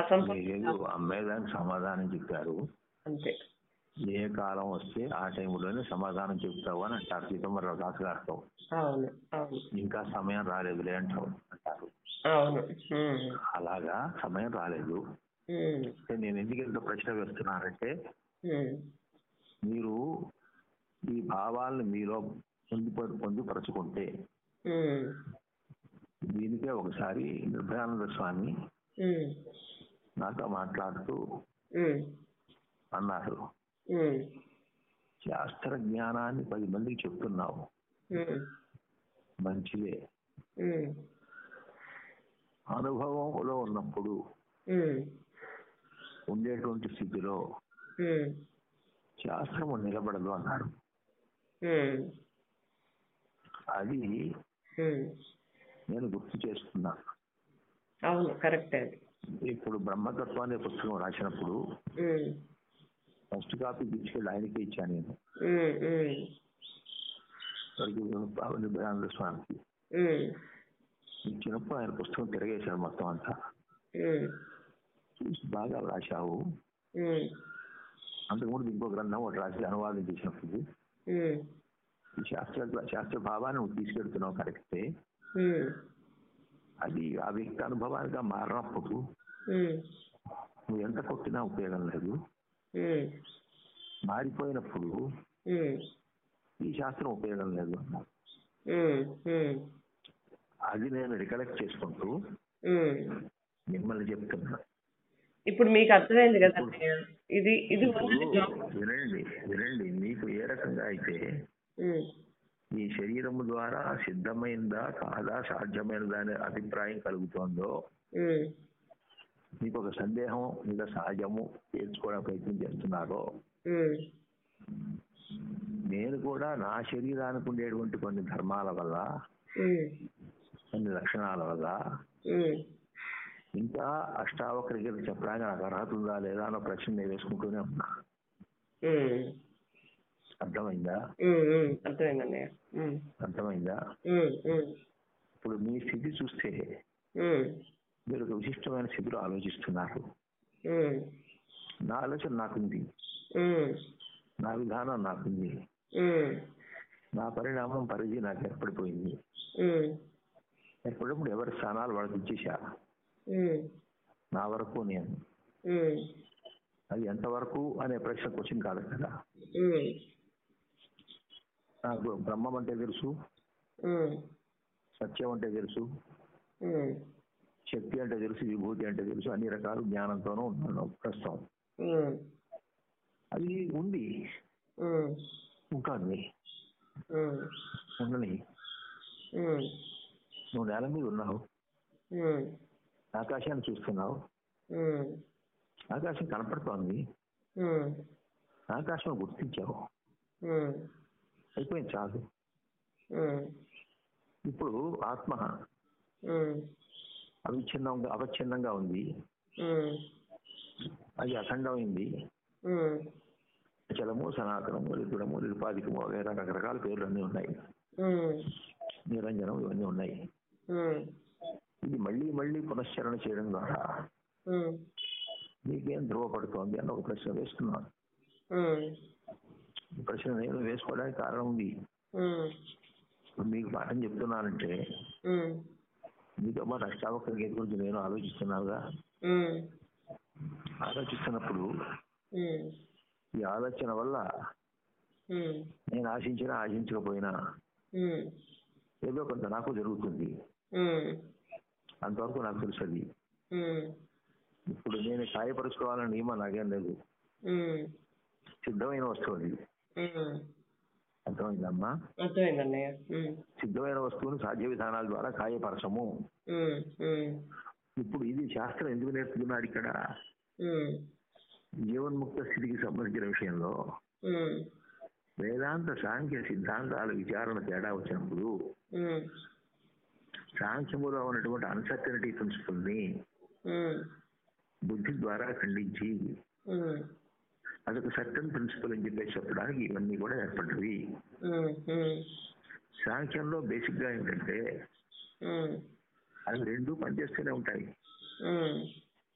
అమ్మేదానికి సమాధానం చెప్పారు. అంతే. ఏ కాలం వస్తే ఆ టైంలోనే సమాధానం చెప్తావు అని అంటారు సీతమ్మరావు దాస్ గారితో అవును అవును. ఇంకా సమయం రాలేదులే అంటావు అంటారు. అలాగా సమయం రాలేదు. నేను ఎందుకు ఇంత ప్రశ్న వేస్తున్నానంటే మీరు ఈ భావాలను మీలో పొంది పొందుపరచుకుంటే దీనికే ఒకసారి నిర్భయానంద స్వామి నాతో మాట్లాడుతూ అన్నారు. శాస్త్ర జ్ఞానాన్ని పది మందికి చెప్తున్నావు మంచిదే. అనుభవంలో ఉన్నప్పుడు ఉండేటువంటి స్థితిలో శాస్త్రము నిలబడదు అన్నారు. ఉమ్, అది. నేను గుర్తు చేసుకున్నాను అవును కరెక్టే ఇప్పుడు బ్రహ్మతత్వాన్ని పుస్తకం రాసినప్పుడు ఫస్ట్ కాపీ తీసుకెళ్ళి ఆయనకే ఇచ్చాను నేను. స్వామికి. ఇచ్చినప్పుడు ఆయన పుస్తకం తిరగేశాడు మొత్తం అంతా. చూసి బాగా రాశావు. అంతకుముందు ఇంకో గ్రంథం ఒకటి రాసి అనువాదం చేసినప్పుడు. ఈ శాస్త్ర శాస్త్ర భావాన్ని నువ్వు తీసుకెళ్తున్నావు కరెక్టే. అది ఆ వ్యక్తి అనుభవాలుగా మారినప్పుడు నువ్వు ఎంత కొట్టినా ఉపయోగం లేదు. మారిపోయినప్పుడు ఈ శాస్త్రం ఉపయోగం లేదు. అది నేను రికలెక్ట్ చేసుకుంటూ. మిమ్మల్ని చెప్తున్నా. ఇప్పుడు మీకు అర్థమైంది కదా? ఇది ఇది. వినండి వినండి. మీకు ఏ రకంగా అయితే ఈ శరీరము ద్వారా సిద్ధమైందా కాదా సాధ్యమైనదా అనే అభిప్రాయం కలుగుతోందో మీకు ఒక సందేహం మీద సహజము తీర్చుకోవడం ప్రయత్నం చేస్తున్నారో? నేను కూడా నా శరీరానికి ఉండేటువంటి కొన్ని ధర్మాల వల్ల కొన్ని లక్షణాల వల్ల ఇంకా అష్టావక్రికి చెప్పడానికి నాకు అర్హత ఉందా లేదా అన్న ప్రశ్న నేను వేసుకుంటూనే ఉన్నా. అర్థమైందా? ఉమ్. అర్థమైంది? ఇప్పుడు మీ స్థితి చూస్తే మీరు ఒక విశిష్టమైన స్థితిలో ఆలోచిస్తున్నారు. నా ఆలోచన నాకుంది. నా విధానం నాకుంది. నా పరిణామం పరిధి నాకు ఏర్పడిపోయింది. ఎప్పుడప్పుడు ఎవరి స్థానాలు వాళ్ళకి ఇచ్చేసా నా వరకు నేను. అది ఎంతవరకు అనే ప్రశ్న క్వశ్చన్ కాదు కదా. నాకు బ్రహ్మం అంటే తెలుసు. సత్యం అంటే తెలుసు. శక్తి అంటే తెలుసు విభూతి అంటే తెలుసు అన్ని రకాల జ్ఞానంతోనూ ఉన్నాను ప్రస్తుతం. అది ఉంది. ఉంటుంది ఉమ్, ఉండని. నువ్వు నేల మీద ఉన్నావు. ఆకాశాన్ని చూస్తున్నావు. ఆకాశం కనపడుతోంది. ఆకాశం గుర్తించావు. అయిపోయింది చాలు. ఇప్పుడు ఆత్మ అవిచ్ఛిన్నంగా అవచ్ఛిన్నంగా ఉంది. అది అఖండమైంది. ఉమ్, చలము సనాతనము లిపిడము నిరుపాధికము రకరకాల పేర్లు అన్నీ ఉన్నాయి నిరంజనం ఇవన్నీ ఉన్నాయి. ఇది మళ్ళీ మళ్ళీ పునశ్చరణ చేయడం ద్వారా ఉమ్, నీకేం ధృవపడుతోంది అని ఒక ప్రశ్న వేస్తున్నాను. ప్రశ్న నేను వేసుకోవడానికి కారణం ఉంది. మీకు పాఠం చెప్తున్నానంటే మీతో పాటు అష్టావక్ర గీత గురించి నేను ఆలోచిస్తున్నానుగా ఆలోచిస్తున్నప్పుడు ఈ ఆలోచన వల్ల నేను ఆశించినా ఆశించకపోయినా ఏదో కొంత నాకు జరుగుతుంది. అంతవరకు నాకు తెలుసు అది ఇప్పుడు నేను సాయపరుచుకోవాలని నియమం నాకేం లేదు. సిద్ధమైన వస్తువు అది. అర్థమైందమ్మా సిద్ధమైన వస్తువును సాధ్య విధానాల ద్వారా కాయపరచము ఇప్పుడు ఇది శాస్త్రం ఎందుకు నేర్పుతున్నాడు ఇక్కడ? జీవన్ముక్త స్థితికి సంబంధించిన విషయంలో వేదాంత సాంఖ్య సిద్ధాంతాల విచారణ తేడా వచ్చినప్పుడు సాంఖ్యములో ఉన్నటువంటి అన్సర్టనిటీ ప్రిన్సిపల్ని బుద్ధి ద్వారా ఖండించి అదొక సర్టన్ ప్రిన్సిపల్ అని చెప్పేసి చెప్పడానికి ఇవన్నీ కూడా ఏర్పడ్డవి. సాంఖ్యంలో బేసిక్గా ఏంటంటే అవి రెండు పనిచేస్తూనే ఉంటాయి.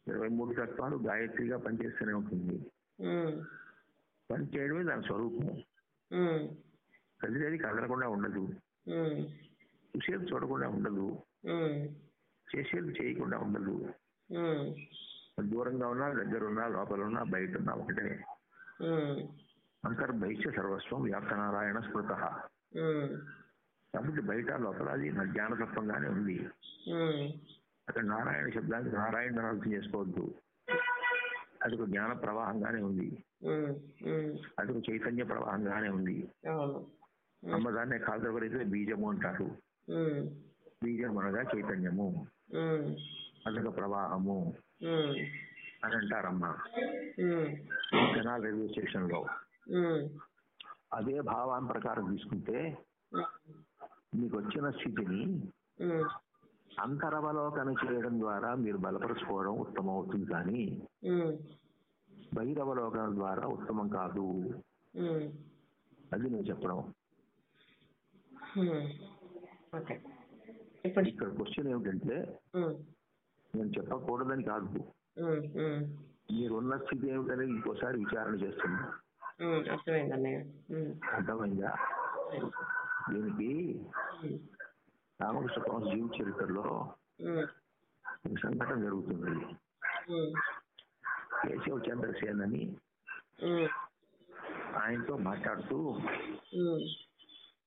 ఇరవై మూడు తత్వాలు గాయత్రిగా పనిచేస్తూనే ఉంటుంది. పని చేయడమే దాని స్వరూపం. కదిలేది కదలకుండా ఉండదు. చూసేది చూడకుండా ఉండదు. చేసేది చేయకుండా ఉండదు. దూరంగా ఉన్నా దగ్గర ఉన్నా లోపల ఉన్నా బయట ఉన్నా ఒకటే. ఉమ్, అంతర్బహిష్య సర్వస్వం వ్యాప్త నారాయణ స్మృత కాబట్టి బయట లోపల అది నా జ్ఞానతత్వంగానే ఉంది. అక్కడ నారాయణ శబ్దానికి నారాయణ అర్థం చేసుకోవద్దు. అది ఒక జ్ఞాన ప్రవాహంగానే ఉంది. అది ఒక చైతన్య ప్రవాహంగానే ఉంది. అవును. అమ్మ దాన్నే కాల్చబడితే బీజము అంటారు. బీజం అనగా చైతన్యము. అదొక ప్రవాహము. అని అంటారమ్మా. జనాల్ రైల్వే స్టేషన్లో అదే భావాన్ని ప్రకారం తీసుకుంటే మీకు వచ్చిన స్థితిని అంతరవలోకన చేయడం ద్వారా మీరు బలపరుచుకోవడం ఉత్తమం అవుతుంది కానీ బహిరవలోకన ద్వారా ఉత్తమం కాదు. అది నేను చెప్పడం. ఇక్కడ క్వశ్చన్ ఏమిటంటే నేను చెప్పకూడదని కాదు. మీరున్న స్థితి ఏమిటనేది ఇంకోసారి విచారణ చేస్తున్నా. అర్థమైంది అన్నయ్య ఉమ్, అర్థమైందా? దీనికి రామకృష్ణ పరమహంస జీవిత చరిత్రలో సంఘటన జరుగుతుంది. కేశవ చంద్రసేన్ అని ఆయనతో మాట్లాడుతూ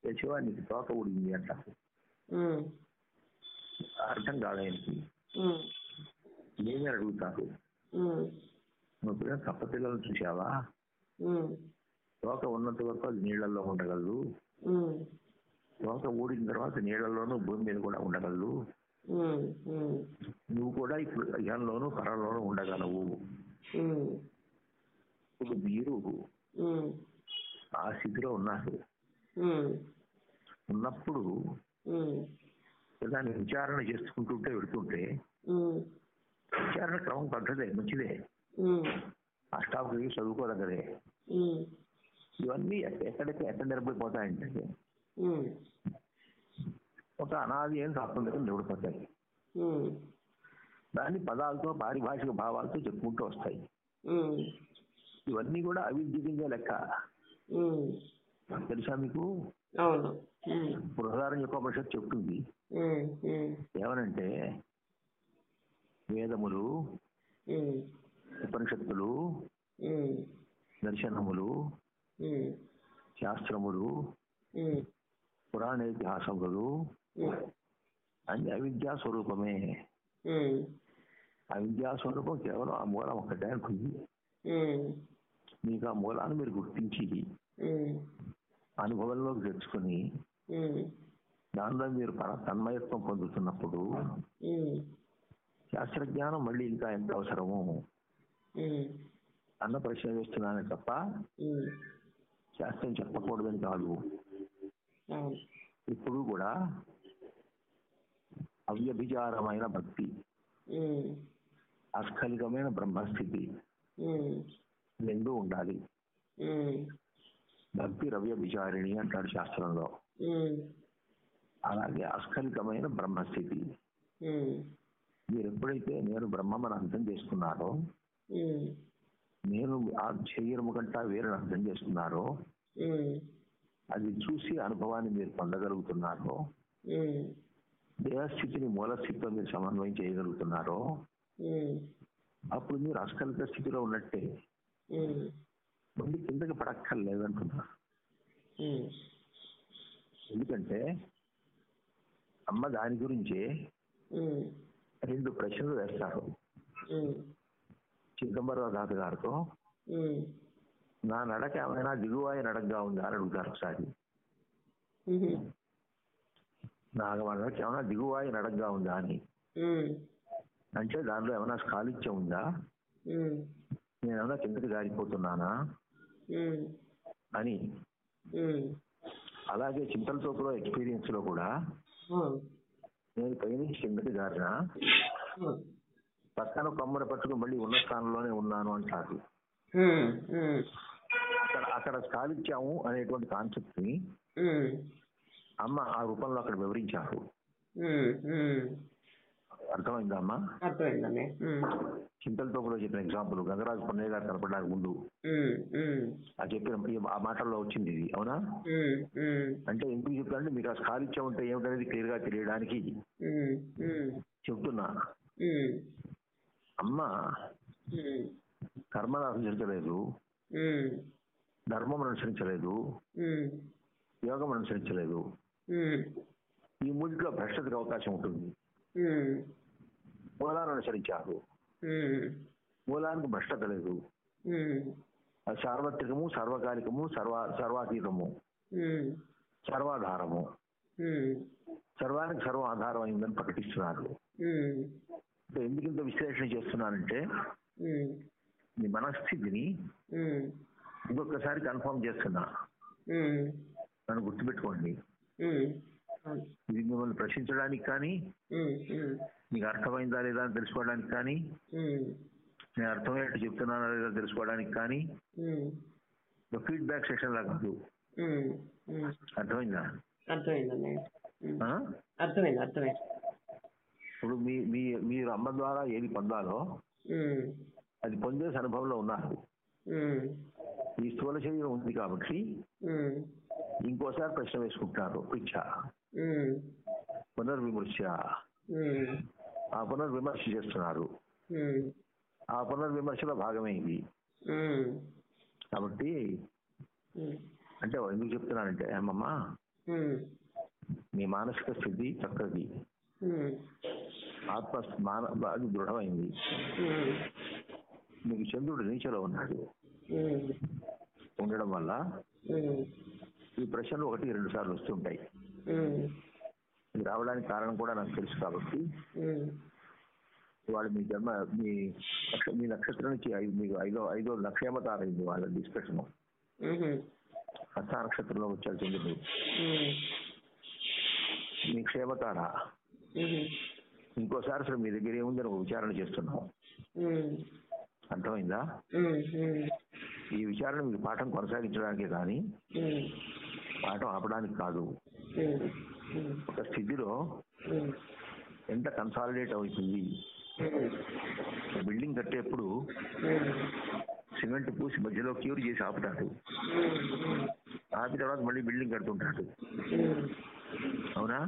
కేశవ నీకు తోక ఊడింది అంట. అర్థం కాదు ఆయనకి నేనే అడుగుతాను నువ్వు ఎప్పుడైనా కప్ప పిల్లలు చూసావా తోక ఉన్నంత వరకు అది నీళ్ళలో ఉండగలదు. తోక ఊడిన తర్వాత నీళ్ళలోనూ భూమి మీద కూడా ఉండగలదు. నువ్వు కూడా ఇప్పుడు ఇహంలోనూ పరంలోనూ ఉండగలవు. ఇప్పుడు మీరు ఆ స్థితిలో ఉన్నారు. ఉన్నప్పుడు దాన్ని విచారణ చేసుకుంటుంటే వెళ్తుంటే విచారణ క్రమం పద్ధతే మంచిదే. ఉమ్, అష్టావక్రకి చదువుకోదగ్గదే. ఇవన్నీ ఎక్క- ఎక్కడికి ఎక్కడ నిలబడిపోతాయంటే ఒక అనాది ఏం తత్వం దగ్గర నిలబడిపోతాయి దాన్ని పదాలతో పారిభాషిక భావాలతో చెప్పుకుంటూ వస్తాయి. ఇవన్నీ కూడా అవిద్య కింద లెక్క తెలుసా మీకు? అవును. ఉమ్, బృహదారణ్యోపనిషత్తు చెప్తుంది. ఏమనంటే వేదములు ఉపనిషత్తులు దర్శనములు శాస్త్రములు పురాణేతిహాసములు అన్ని అవిద్యా స్వరూపమే. అవిద్యా స్వరూపం కేవలం ఆ మూలం ఒక్కటే అనుకుంది. మీకు ఆ మూలాన్ని మీరు గుర్తించి అనుభవంలోకి తెచ్చుకొని దానిలో మీరు పర తన్మయత్వం పొందుతున్నప్పుడు శాస్త్రజ్ఞానం మళ్ళీ ఇంకా ఎంత అవసరము? అన్న ప్రశ్న వేస్తున్నానే తప్ప శాస్త్రం చెప్పకూడదని కాదు. ఇప్పుడు కూడా అవ్యభిచారమైన భక్తి ఉమ్, అస్ఖలితమైన బ్రహ్మస్థితి రెండూ ఉండాలి. భక్తి రవ్య విచారిణి అంటాడు శాస్త్రంలో. అలాగే అస్ఖలితమైన బ్రహ్మస్థితి మీరు ఎప్పుడైతే నేను బ్రహ్మమని అర్థం చేసుకున్నారో నేను ఆ శరీరము కంటా వేరని అర్థం చేసుకున్నారో అది చూసి అనుభవాన్ని మీరు పొందగలుగుతున్నారో దేహస్థితిని మూలస్థితితో మీరు సమన్వయం చేయగలుగుతున్నారో అప్పుడు మీరు అస్ఖలిత స్థితిలో ఉన్నట్టే. ముందు కిందకి పడక్కర్లేదు అంటున్నా ఉమ్, ఎందుకంటే అమ్మ దాని గురించే రెండు ప్రశ్నలు వేస్తారు. తాత గారితో. నా నడక ఏమైనా దిగువాయి నడకగా ఉందా అని అడుగుతారు ఒకసారి. ఉమ్, నా నడక ఏమైనా దిగువాయి నడకగా ఉందా అని. అంటే దానిలో ఏమైనా స్కాలిత్యం ఉందా? ఉమ్, నేను ఏమైనా కిందకి జారిపోతున్నానా? అని. అలాగే చింతల తోపులో ఎక్స్పీరియన్స్లో కూడా నేను పైనుంచి కిందకి జారినా పక్కన కొమ్మను పట్టుకుని మళ్ళీ ఉన్న స్థానంలోనే ఉన్నాను అంటారు. అక్కడ అక్కడ స్కాలిత్యాము అనేటువంటి కాన్సెప్ట్ని అమ్మ ఆ రూపంలో అక్కడ వివరించారు. అర్థమైందా అమ్మా అర్థమైందండి ఉమ్, చింతల తోపులో చెప్పిన ఎగ్జాంపుల్ గంగరాజు పొన్నయ్య గారు కనపడడానికి ముందు ఆ చెప్పిన ఆ మాటల్లో వచ్చింది ఇది అవునా? అంటే ఎందుకు చెప్తానంటే మీకు ఆ స్కాలిత్యం అంటే ఏమిటనేది క్లియర్గా తెలియడానికి చెప్తున్నా. అమ్మ కర్మను అనుసరించలేదు. ధర్మం అనుసరించలేదు. యోగం అనుసరించలేదు. ఈ మూడిట్లో భ్రష్టతకు అవకాశం ఉంటుంది. మూలాన్ని అనుసరించారు. మూలానికి భ్రష్టత లేదు. సార్వత్రికము సర్వకాలికము సర్వ సర్వాతీతము. సర్వాధారము. సర్వానికి సర్వ ఆధారం అయిందని ప్రకటిస్తున్నారు. ఎందుకు ఇంత విశ్లేషణ చేస్తున్నానంటే మీ మనస్థితిని ఇంకొకసారి కన్ఫర్మ్ చేస్తున్నా. నన్ను గుర్తుపెట్టుకోండి. ఇది మిమ్మల్ని ప్రశ్నించడానికి కానీ మీకు అర్థమైందా లేదా అని తెలుసుకోవడానికి కానీ నేను అర్థమయ్యేట్టు చెప్తున్నానా లేదా తెలుసుకోవడానికి కానీ ఫీడ్బ్యాక్ సెషన్ లా కాదు. అర్థమైందా? అర్థమైందండి ఉమ్, ఆ? అర్థమైంది అర్థమైంది. ఇప్పుడు మీ మీ మీరు అమ్మ ద్వారా ఏది పొందాలో అది పొందేసి అనుభవంలో ఉన్నారు. ఈ స్థూల శరీరం ఉంది కాబట్టి ఇంకోసారి ప్రశ్న వేసుకుంటున్నారు పిచ్చ ఉమ్, పునర్విమర్శ. ఆ పునర్విమర్శ చేస్తున్నారు. ఆ పునర్విమర్శలో భాగమే ఇది కాబట్టి అంటే ఎందుకు చెప్తున్నానంటే అమ్మమ్మ ఉమ్, మీ మానసిక స్థితి చక్కది. ఆత్మ మాన అది దృఢమైంది. మీకు చంద్రుడు నీచలో ఉన్నాడు. ఉండడం వల్ల ఈ ప్రశ్నలు ఒకటి రెండు సార్లు వస్తుంటాయి. రావడానికి కారణం కూడా నాకు తెలుసు కాబట్టి వాళ్ళు మీ జన్మ మీ మీ నక్షత్రం నుంచి ఐదు మీకు ఐదో ఐదో నక్షేమతారైంది వాళ్ళ డిస్కషన్ హస్త నక్షత్రంలో వచ్చారు చంద్రుడు ఉమ్, మీ క్షేమతార? ఇంకోసారి అసలు మీ దగ్గర ఏముందని ఒక విచారణ చేస్తున్నాం. అర్థమైందా? ఈ విచారణ మీకు పాఠం కొనసాగించడానికే కానీ పాఠం ఆపడానికి కాదు. ఒక స్థితిలో ఎంత కన్సాలిడేట్ అవుతుంది? బిల్డింగ్ కట్టేప్పుడు సిమెంట్ పూసి మధ్యలో క్యూర్ చేసి ఆపుతాడు. ఆపిన తర్వాత మళ్ళీ బిల్డింగ్ కడుతుంటాడు. అవునా?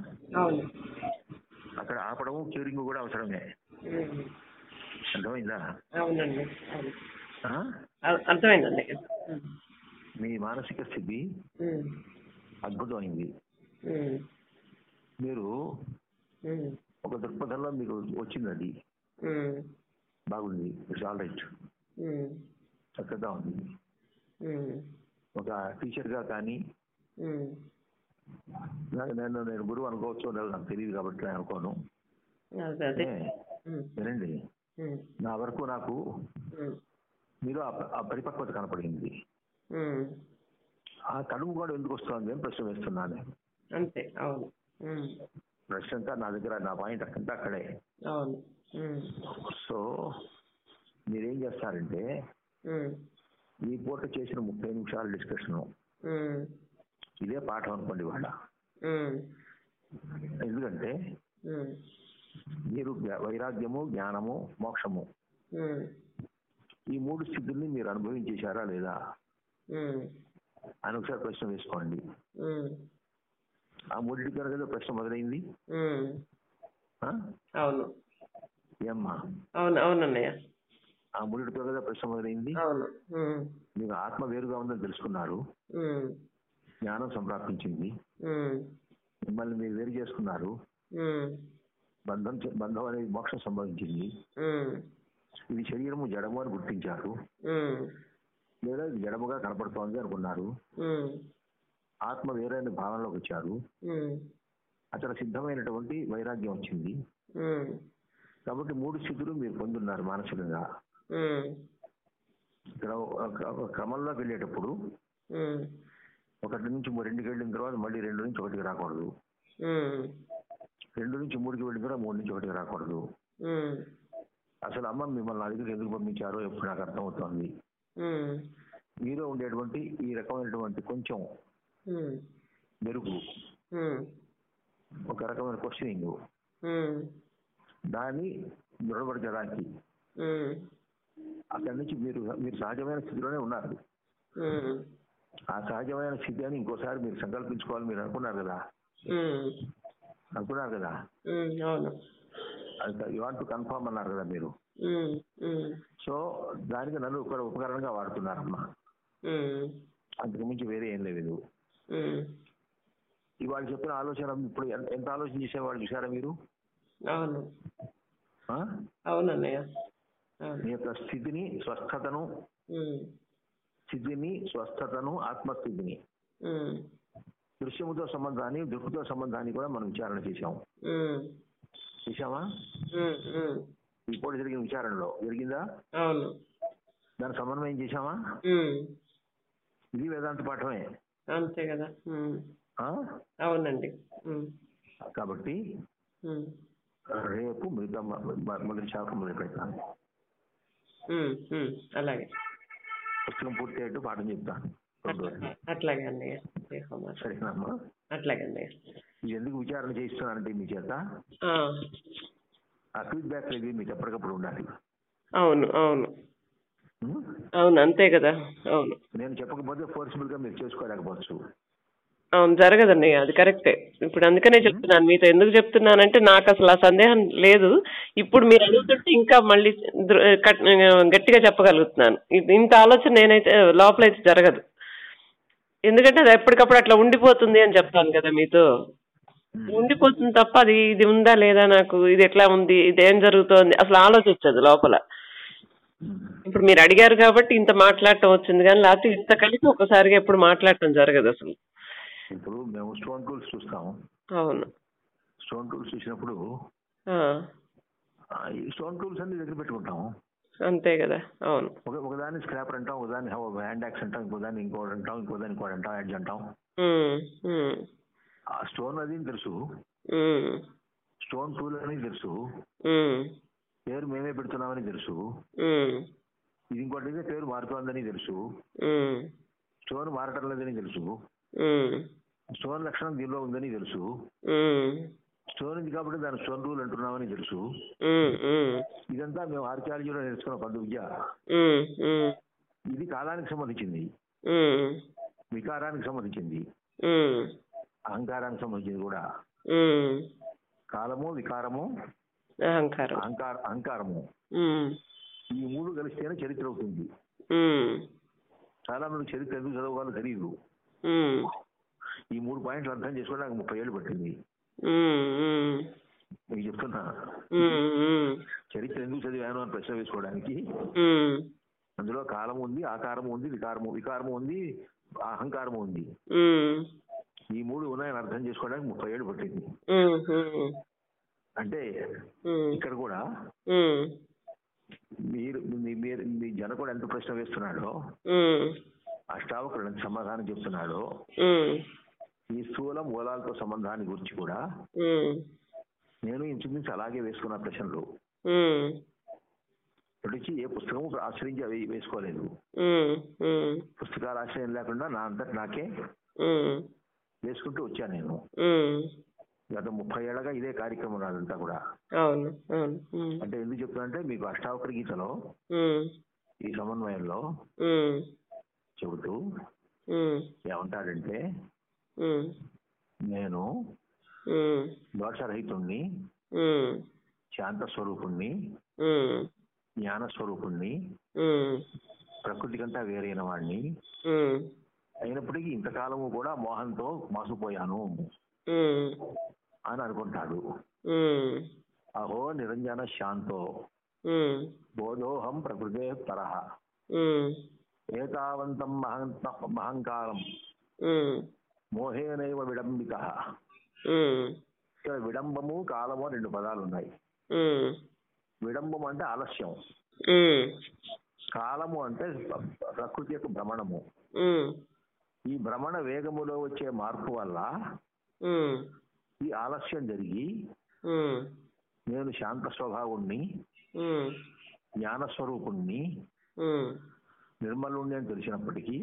అక్కడ ఆపడము క్యూరింగ్ కూడా అవసరమే. అర్థమైందా? అర్థమైందండి. మీ మానసిక స్థితి అద్భుతమైంది. మీరు ఒక దృక్పథంలో మీకు వచ్చింది అది బాగుంది. It's all right. చక్కగా ఉంది. ఒక టీచర్గా కానీ ఉమ్, నాకు నేను నేను గురువు అనుకోవచ్చు లేదో నాకు తెలియదు కాబట్టి నేను అనుకోను. వినండి. ఉమ్, నా వరకు నాకు మీరు ఆ- పరిపక్వత కనపడింది. ఆ కడుపు కూడా ఎందుకు వస్తుంది అని ప్రశ్న వేస్తున్నాను. నేను. అంతే అవును. ప్రశ్న అంతా నా దగ్గర నా పాయింట్ అంతా అక్కడే. అవును. ఉమ్, సో మీరేం చేస్తారంటే ఈ పూట చేసిన ముప్పై నిమిషాల డిస్కషన్ ఇదే పాఠం అనుకోండి వాళ్ళ ఎందుకంటే మీరు వైరాగ్యము జ్ఞానము మోక్షము ఈ మూడు స్థితుల్ని మీరు అనుభవించేశారా లేదా? అని ఒకసారి ప్రశ్న వేసుకోండి. ఆ మూడింటి కనుక ప్రశ్న మొదలైంది? అవును. ఏమ్మా? అవును అవునన్నయ్య. ఆ మూడింటితో కదా ప్రశ్న మొదలైంది? అవును మీకు ఆత్మ వేరుగా ఉందని తెలుసుకున్నారు. జ్ఞానం సంప్రాప్తించింది. మిమ్మల్ని మీరు వేరు చేసుకున్నారు. బంధం బంధం అనేది మోక్షం సంభవించింది. ఇది శరీరము జడము అని గుర్తించారు. లేదా ఇది జడముగా కనపడుతోంది అనుకున్నారు. ఆత్మ వేరైన భావనలోకి వచ్చారు. అక్కడ సిద్ధమైనటువంటి వైరాగ్యం వచ్చింది. కాబట్టి మూడు స్థితులు మీరు పొందున్నారు మానసికంగా. ఇక్కడ క్రమంలోకి వెళ్ళేటప్పుడు ఒకటి నుంచి రెండుకి వెళ్ళిన తర్వాత మళ్ళీ రెండు నుంచి ఒకటికి రాకూడదు. రెండు నుంచి మూడుకి వెళ్ళిన తర్వాత మూడు నుంచి ఒకటికి రాకూడదు. అసలు అమ్మ మిమ్మల్ని నా దగ్గరికి ఎందుకు పంపించారో ఎప్పుడు నాకు అర్థమవుతోంది. మీలో ఉండేటువంటి ఈ రకమైనటువంటి కొంచెం మెరుగు. ఒక రకమైన క్వశ్చనింగ్ దాన్ని దృఢపరచడానికి. అక్కడి నుంచి మీరు మీరు సహజమైన స్థితిలోనే ఉన్నారు. ఆ సహజమైన స్థితి అని ఇంకోసారి మీరు సంకల్పించుకోవాలి మీరు అనుకున్నారు కదా? అనుకున్నారు కదా? యూ వాంట్ టు కన్ఫర్మ్ అన్నారు కదా మీరు? సో దానికి నన్ను ఒక ఉపకరణంగా వాడుతున్నారమ్మా. అంతకు మించి వేరే ఏం లేదు. ఇవాళ చెప్పిన ఆలోచన ఇప్పుడు ఎంత- ఆలోచన చేసేవాళ్ళు చూసారా మీరు? అవును? అవునన్నయ్య. అవును మీ యొక్క స్థితిని స్వస్థతను స్థితిని స్వస్థతను ఆత్మస్థితిని. దృశ్యముతో సంబంధాన్ని దృక్కుతో సంబంధాన్ని కూడా మనం విచారణ చేశామా ఉమ్, ఇప్పుడు జరిగిన విచారణలో. జరిగిందా? అవును. దాని సమన్వయం చేశామా? ఇది వేదాంత పాఠమే. అంతే కదా? అవునండి. కాబట్టి రేపు మిగతా మొదటి శాఖ మొదలు పెడతాను ఉమ్, అలాగే. పుస్తకం పూర్తి అయ్యేట్టు పాఠం చెప్తాను. అట్లాగే దేహమా. సరేనమ్మా. అట్లాగే ఇది ఎందుకు విచారణ చేయిస్తున్నానంటే మీ చేత? ఆ, ఫీడ్బ్యాక్ అనేది మీకు ఎప్పటికప్పుడు ఉండాలి. అవును అవును? అవును అంతే కదా. అవును. నేను చెప్పకపోతే ఫోర్స్ఫుల్గా మీరు చేసుకోలేకపోవచ్చు. అవును జరగదన్నయ్య అది కరెక్టే. ఇప్పుడు అందుకనే చెప్తున్నాను మీతో ఎందుకు చెప్తున్నానంటే నాకు అసలు ఆ సందేహం లేదు. ఇప్పుడు మీరు అడుగుతుంటే ఇంకా మళ్ళీ గట్టిగా చెప్పగలుగుతున్నాను. ఇంత ఆలోచన నేనైతే లోపలైతే జరగదు. ఎందుకంటే అది ఎప్పటికప్పుడు అట్లా ఉండిపోతుంది అని చెప్తాను కదా మీతో. ఉండిపోతుంది తప్ప అది ఇది ఉందా లేదా నాకు ఇది ఎట్లా ఉంది ఇది ఏం జరుగుతోంది? అసలు ఆలోచించదు లోపల. ఇప్పుడు మీరు అడిగారు కాబట్టి ఇంత మాట్లాడటం వచ్చింది కానీ లేకపోతే ఇంత కలిసి ఒకసారిగా ఎప్పుడు మాట్లాడటం జరగదు అసలు. ఇప్పుడు మేము స్టోన్ టూల్స్ చూస్తాం అవును. స్టోన్ టూల్స్ చూసినప్పుడు స్టోన్ టూల్స్ అన్ని దగ్గర పెట్టుకుంటాం అంతే కదా అవును. ఒక ఒకదాన్ని స్క్రాపర్ అంటాం ఒకదాన్ని హ్యాండ్ యాక్స్ అంటాం ఇంకోదాన్ని ఇంకోటి అంటాం ఇంకోదాన్ని ఇంకోటి అంటాం యాడ్జ్ అంటాం. ఉమ్, ఆ స్టోన్ అది తెలుసు. స్టోన్ టూల్ అని తెలుసు. పేరు మేమే పెడుతున్నామని తెలుసు. ఇది ఇంకోటి పేరు మారుతోందని తెలుసు. స్టోన్ మారటం లేదని తెలుసు. స్టోన్ లక్షణం దీనిలో ఉందని తెలుసు. స్టోన్ ఉంది కాబట్టి దాని స్టోన్ రూల్ అంటున్నామని తెలుసు. ఇదంతా మేము ఆర్కియాలజీలో నేర్చుకున్న పద్దు విద్య. ఇది కాలానికి సంబంధించింది. వికారానికి సంబంధించింది. అహంకారానికి సంబంధించింది కూడా. కాలము వికారము అహంకారం. అహంకార అహంకారము. ఈ మూడు కలిస్తేనే చరిత్ర అవుతుంది. చాలా మంది చరిత్ర ఎందుకు చదవాలో తెలియదు. ఈ మూడు పాయింట్లు అర్థం చేసుకోవడానికి ముప్పై ఏళ్ళు పట్టింది. మీకు చెప్తున్నా. చరిత్ర ఎందుకు చదివాను అని ప్రశ్న వేసుకోవడానికి. అందులో కాలం ఉంది ఆకారం ఉంది వికారము వికారము ఉంది అహంకారము ఉంది. ఈ మూడు ఉన్నాయని అర్థం చేసుకోవడానికి ముప్పై ఏళ్ళు పట్టింది. అంటే ఇక్కడ కూడా మీరు మీ- మీరు మీ జనకుడు ఎంత ప్రశ్న వేస్తున్నాడో అష్టావకుడు ఎంత సమాధానం చెప్తున్నాడో ఈ స్థూల మూలాలతో సంబంధాన్ని గురించి కూడా నేను ఇంచుమించు అలాగే వేసుకున్న ప్రశ్నలు. ఇప్పటికి ఏ పుస్తకము ఆశ్రయించి అవి వేసుకోలేదు. పుస్తకాల ఆశ్రయం లేకుండా నా అంతటి నాకే ఉమ్, వేసుకుంటూ వచ్చాను నేను. గత ముప్పై ఏళ్ళగా ఇదే కార్యక్రమం నాదంతా కూడా. అవును అంటే ఎందుకు చెప్తానంటే మీకు అష్టావకర గీతలో ఈ సమన్వయంలో చెబుతూ ఏమంటాడంటే నేను దోషరహితుణ్ణి శాంత స్వరూపుణ్ణి జ్ఞాన స్వరూపుణ్ణి ఉమ్, ప్రకృతి కంతా వేరైన వాడిని అయినప్పటికీ ఇంతకాలము కూడా మోహంతో మోసపోయాను అని అనుకుంటాడు. అహో నిరంజన శాంతో. బోధోహం ప్రకృతే పరహ ఉమ్, ఏతావంతం మహంత మహంకారం. మోహేనైవ విడంబిత ఇక్కడ విడంబము కాలము రెండు పదాలు ఉన్నాయి విడంబం అంటే ఆలస్యం. కాలము అంటే ప్రకృతి యొక్క భ్రమణము. ఈ భ్రమణ వేగములో వచ్చే మార్పు వల్ల ఈ ఆలస్యం జరిగి నేను శాంత స్వభావుణ్ణి జ్ఞానస్వరూపుణ్ణి నిర్మలుణ్ణి అని తెలిసినప్పటికీ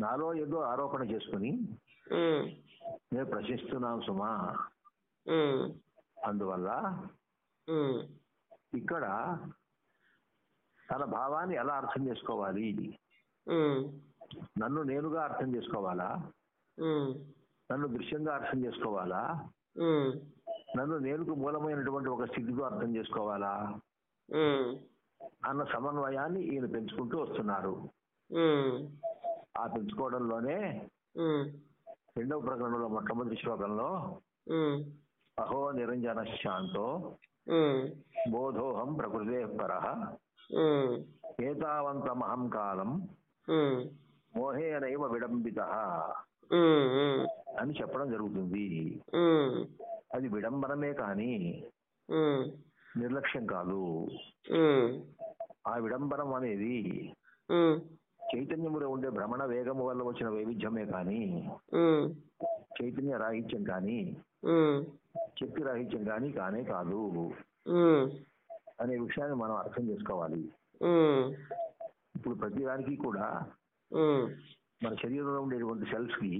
నాలో ఏదో ఆరోపణ చేసుకుని నేను ప్రశ్నిస్తున్నాను సుమా. అందువల్ల ఇక్కడ తన భావాన్ని ఎలా అర్థం చేసుకోవాలి నన్ను నేనుగా అర్థం చేసుకోవాలా? నన్ను దృశ్యంగా అర్థం చేసుకోవాలా? నన్ను నేనుకు మూలమైనటువంటి ఒక స్థితితో అర్థం చేసుకోవాలా? అన్న సమన్వయాన్ని ఈయన పెంచుకుంటూ వస్తున్నారు. ఆ పెంచుకోవడంలోనే రెండవ ప్రకరణలో మొట్టమొదటి శ్లోకంలో అహో నిరంజన శాంతో బోధోహం ప్రకృతే పరః ఏతావంతమహం కాలం మోహేనైవ విడంబిత ఉమ్, ఉమ్, అని చెప్పడం జరుగుతుంది. అది విడంబనమే కానీ నిర్లక్ష్యం కాదు. ఆ విడంబనం అనేది చైతన్యములో ఉండే భ్రమణ వేగము వల్ల వచ్చిన వైవిధ్యమే కానీ చైతన్య రాహిత్యం కానీ శక్తి రాహిత్యం కానీ కానే కాదు అనే విషయాన్ని మనం అర్థం చేసుకోవాలి. ఇప్పుడు ప్రతి దానికి కూడా మన శరీరంలో ఉండేటువంటి సెల్స్కి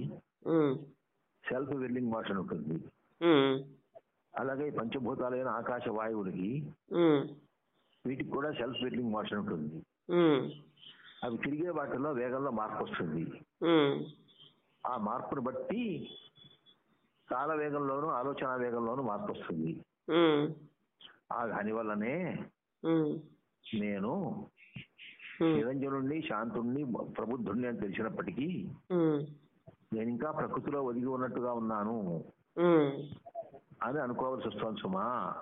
సెల్ఫ్ వెల్లింగ్ మోషన్ ఉంటుంది. అలాగే పంచభూతాలైన ఆకాశ వాయువులకి వీటికి కూడా సెల్ఫ్ వెల్లింగ్ మోషన్ ఉంటుంది. అవి తిరిగే వాటిలో వేగంలో మార్పు వస్తుంది. ఆ మార్పును బట్టి కాల వేగంలోనూ ఆలోచన వేగంలోనూ మార్పు వస్తుంది. ఆ దాని వల్లనే నేను నిరంజనుణ్ణి శాంతుణ్ణి ప్రబుద్ధుణ్ణి అని తెలిసినప్పటికీ నేను ఇంకా ప్రకృతిలో ఒదిగి ఉన్నట్టుగా ఉన్నాను అని అనుకోవాల్సి వస్తుంది సుమా.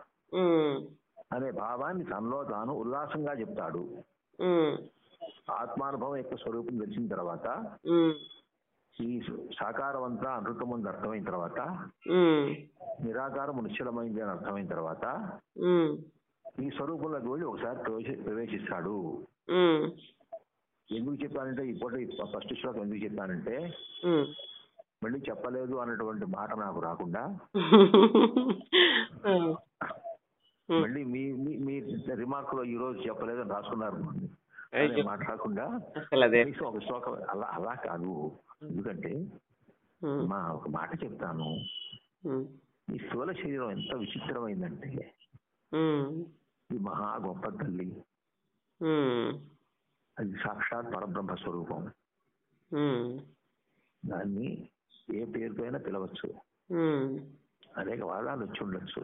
అనే భావాన్ని తనలో తాను ఉల్లాసంగా చెప్తాడు. ఆత్మానుభవం యొక్క స్వరూపం తెలిసిన తర్వాత ఈ సాకారం అంతా అమృతం అని అర్థమైన తర్వాత నిరాకారం నిశ్చలమైంది అని అర్థమైన తర్వాత ఈ స్వరూపంలోకి వెళ్ళి ఒకసారి ప్రవేశ- ప్రవేశిస్తాడు. ఎందుకు చెప్పానంటే ఈ పూట ఈ ఫస్ట్ శ్లోకం ఎందుకు చెప్పానంటే. మళ్ళీ చెప్పలేదు అన్నటువంటి మాట నాకు రాకుండా. మళ్ళీ మీ మీ- రిమార్క్లో ఈ రోజు చెప్పలేదు అని రాసుకున్నారు. మాట రాకుండా ఒక శ్లోకం అలా అలా కాదు. ఎందుకంటే మా ఒక మాట చెప్తాను. ఈ స్థూల శరీరం ఎంత విచిత్రమైందంటే ఈ మహా గొప్ప తల్లి. అది సాక్షాత్ పరబ్రహ్మ స్వరూపం. దాన్ని ఏ పేరుతో అయినా పిలవచ్చు అనేక వాదాలు వచ్చి ఉండొచ్చు.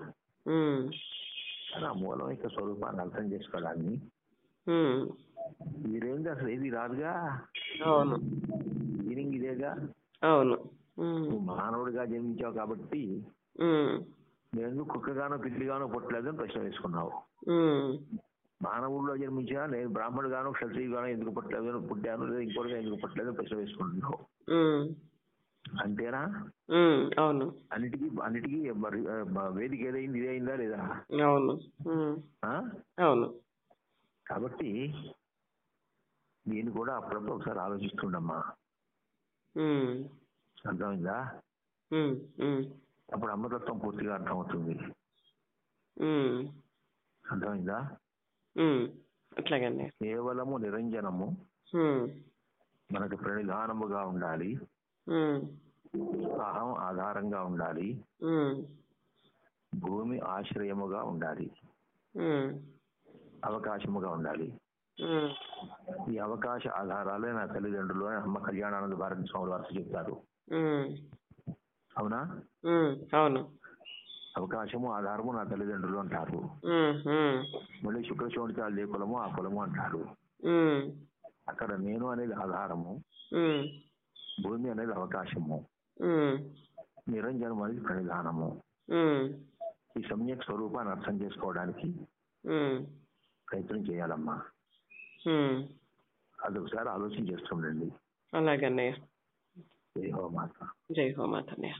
కానీ ఆ మూలమైక స్వరూపాన్ని అర్థం చేసుకోవడాన్ని. మీరేంది అసలు ఏది రాదుగా? అవును. బిగినింగ్ ఇదేగా? అవును. మానవుడిగా జన్మించావు కాబట్టి నేను కుక్కగానో పిల్లిగానో పుట్టలేదని ప్రశ్న వేసుకున్నావు. ఉమ్, మానవుడిలో జన్మించా నేను బ్రాహ్మణుడుగాను క్షత్రియుగాను ఎందుకు పుట్టలేదు? పుట్టాను లేదా ఇంకోటిగా ఎందుకు పుట్టలేదు? ప్రశ్న వేసుకుంటున్నావు. అంతేనా? అవును. అన్నిటికీ అన్నిటికీ వేదిక ఏదైంది ఇదే అయిందా లేదా? అవును? అవును. కాబట్టి నేను కూడా అప్పుడప్పుడు ఒకసారి ఆలోచిస్తుండమ్మా. అర్థమైందా? అప్పుడు అమృతత్వం పూర్తిగా అర్థమవుతుంది. అర్థమైందా. అట్లాగండి. కేవలము నిరంజనము మనకు ప్రణిధానముగా ఉండాలి. అహం ఆధారంగా ఉండాలి. భూమి ఆశ్రయముగా ఉండాలి. అవకాశముగా ఉండాలి. ఈ అవకాశ ఆధారాలే నా తల్లిదండ్రులు అమ్మ కళ్యాణానంద భారతి స్వామి వారు చెప్తారు. అవునా? అవును. అవకాశము ఆధారము నా తల్లిదండ్రులు అంటారు. మళ్ళీ శుక్ర శోణితాలు ఏ కులము ఆ కులము అంటారు. అక్కడ నేను అనేది ఆధారము భూమి అనేది అవకాశము నిరంజనం అనేది ప్రణిధానము ఈ సమ్యక్ స్వరూపాన్ని అర్థం చేసుకోవడానికి ప్రయత్నం చేయాలమ్మా. అది ఒకసారి ఆలోచన చేస్తుండండి. అలాగన్నయ్య. జై హో మాత జై హోమాతన్నయ్య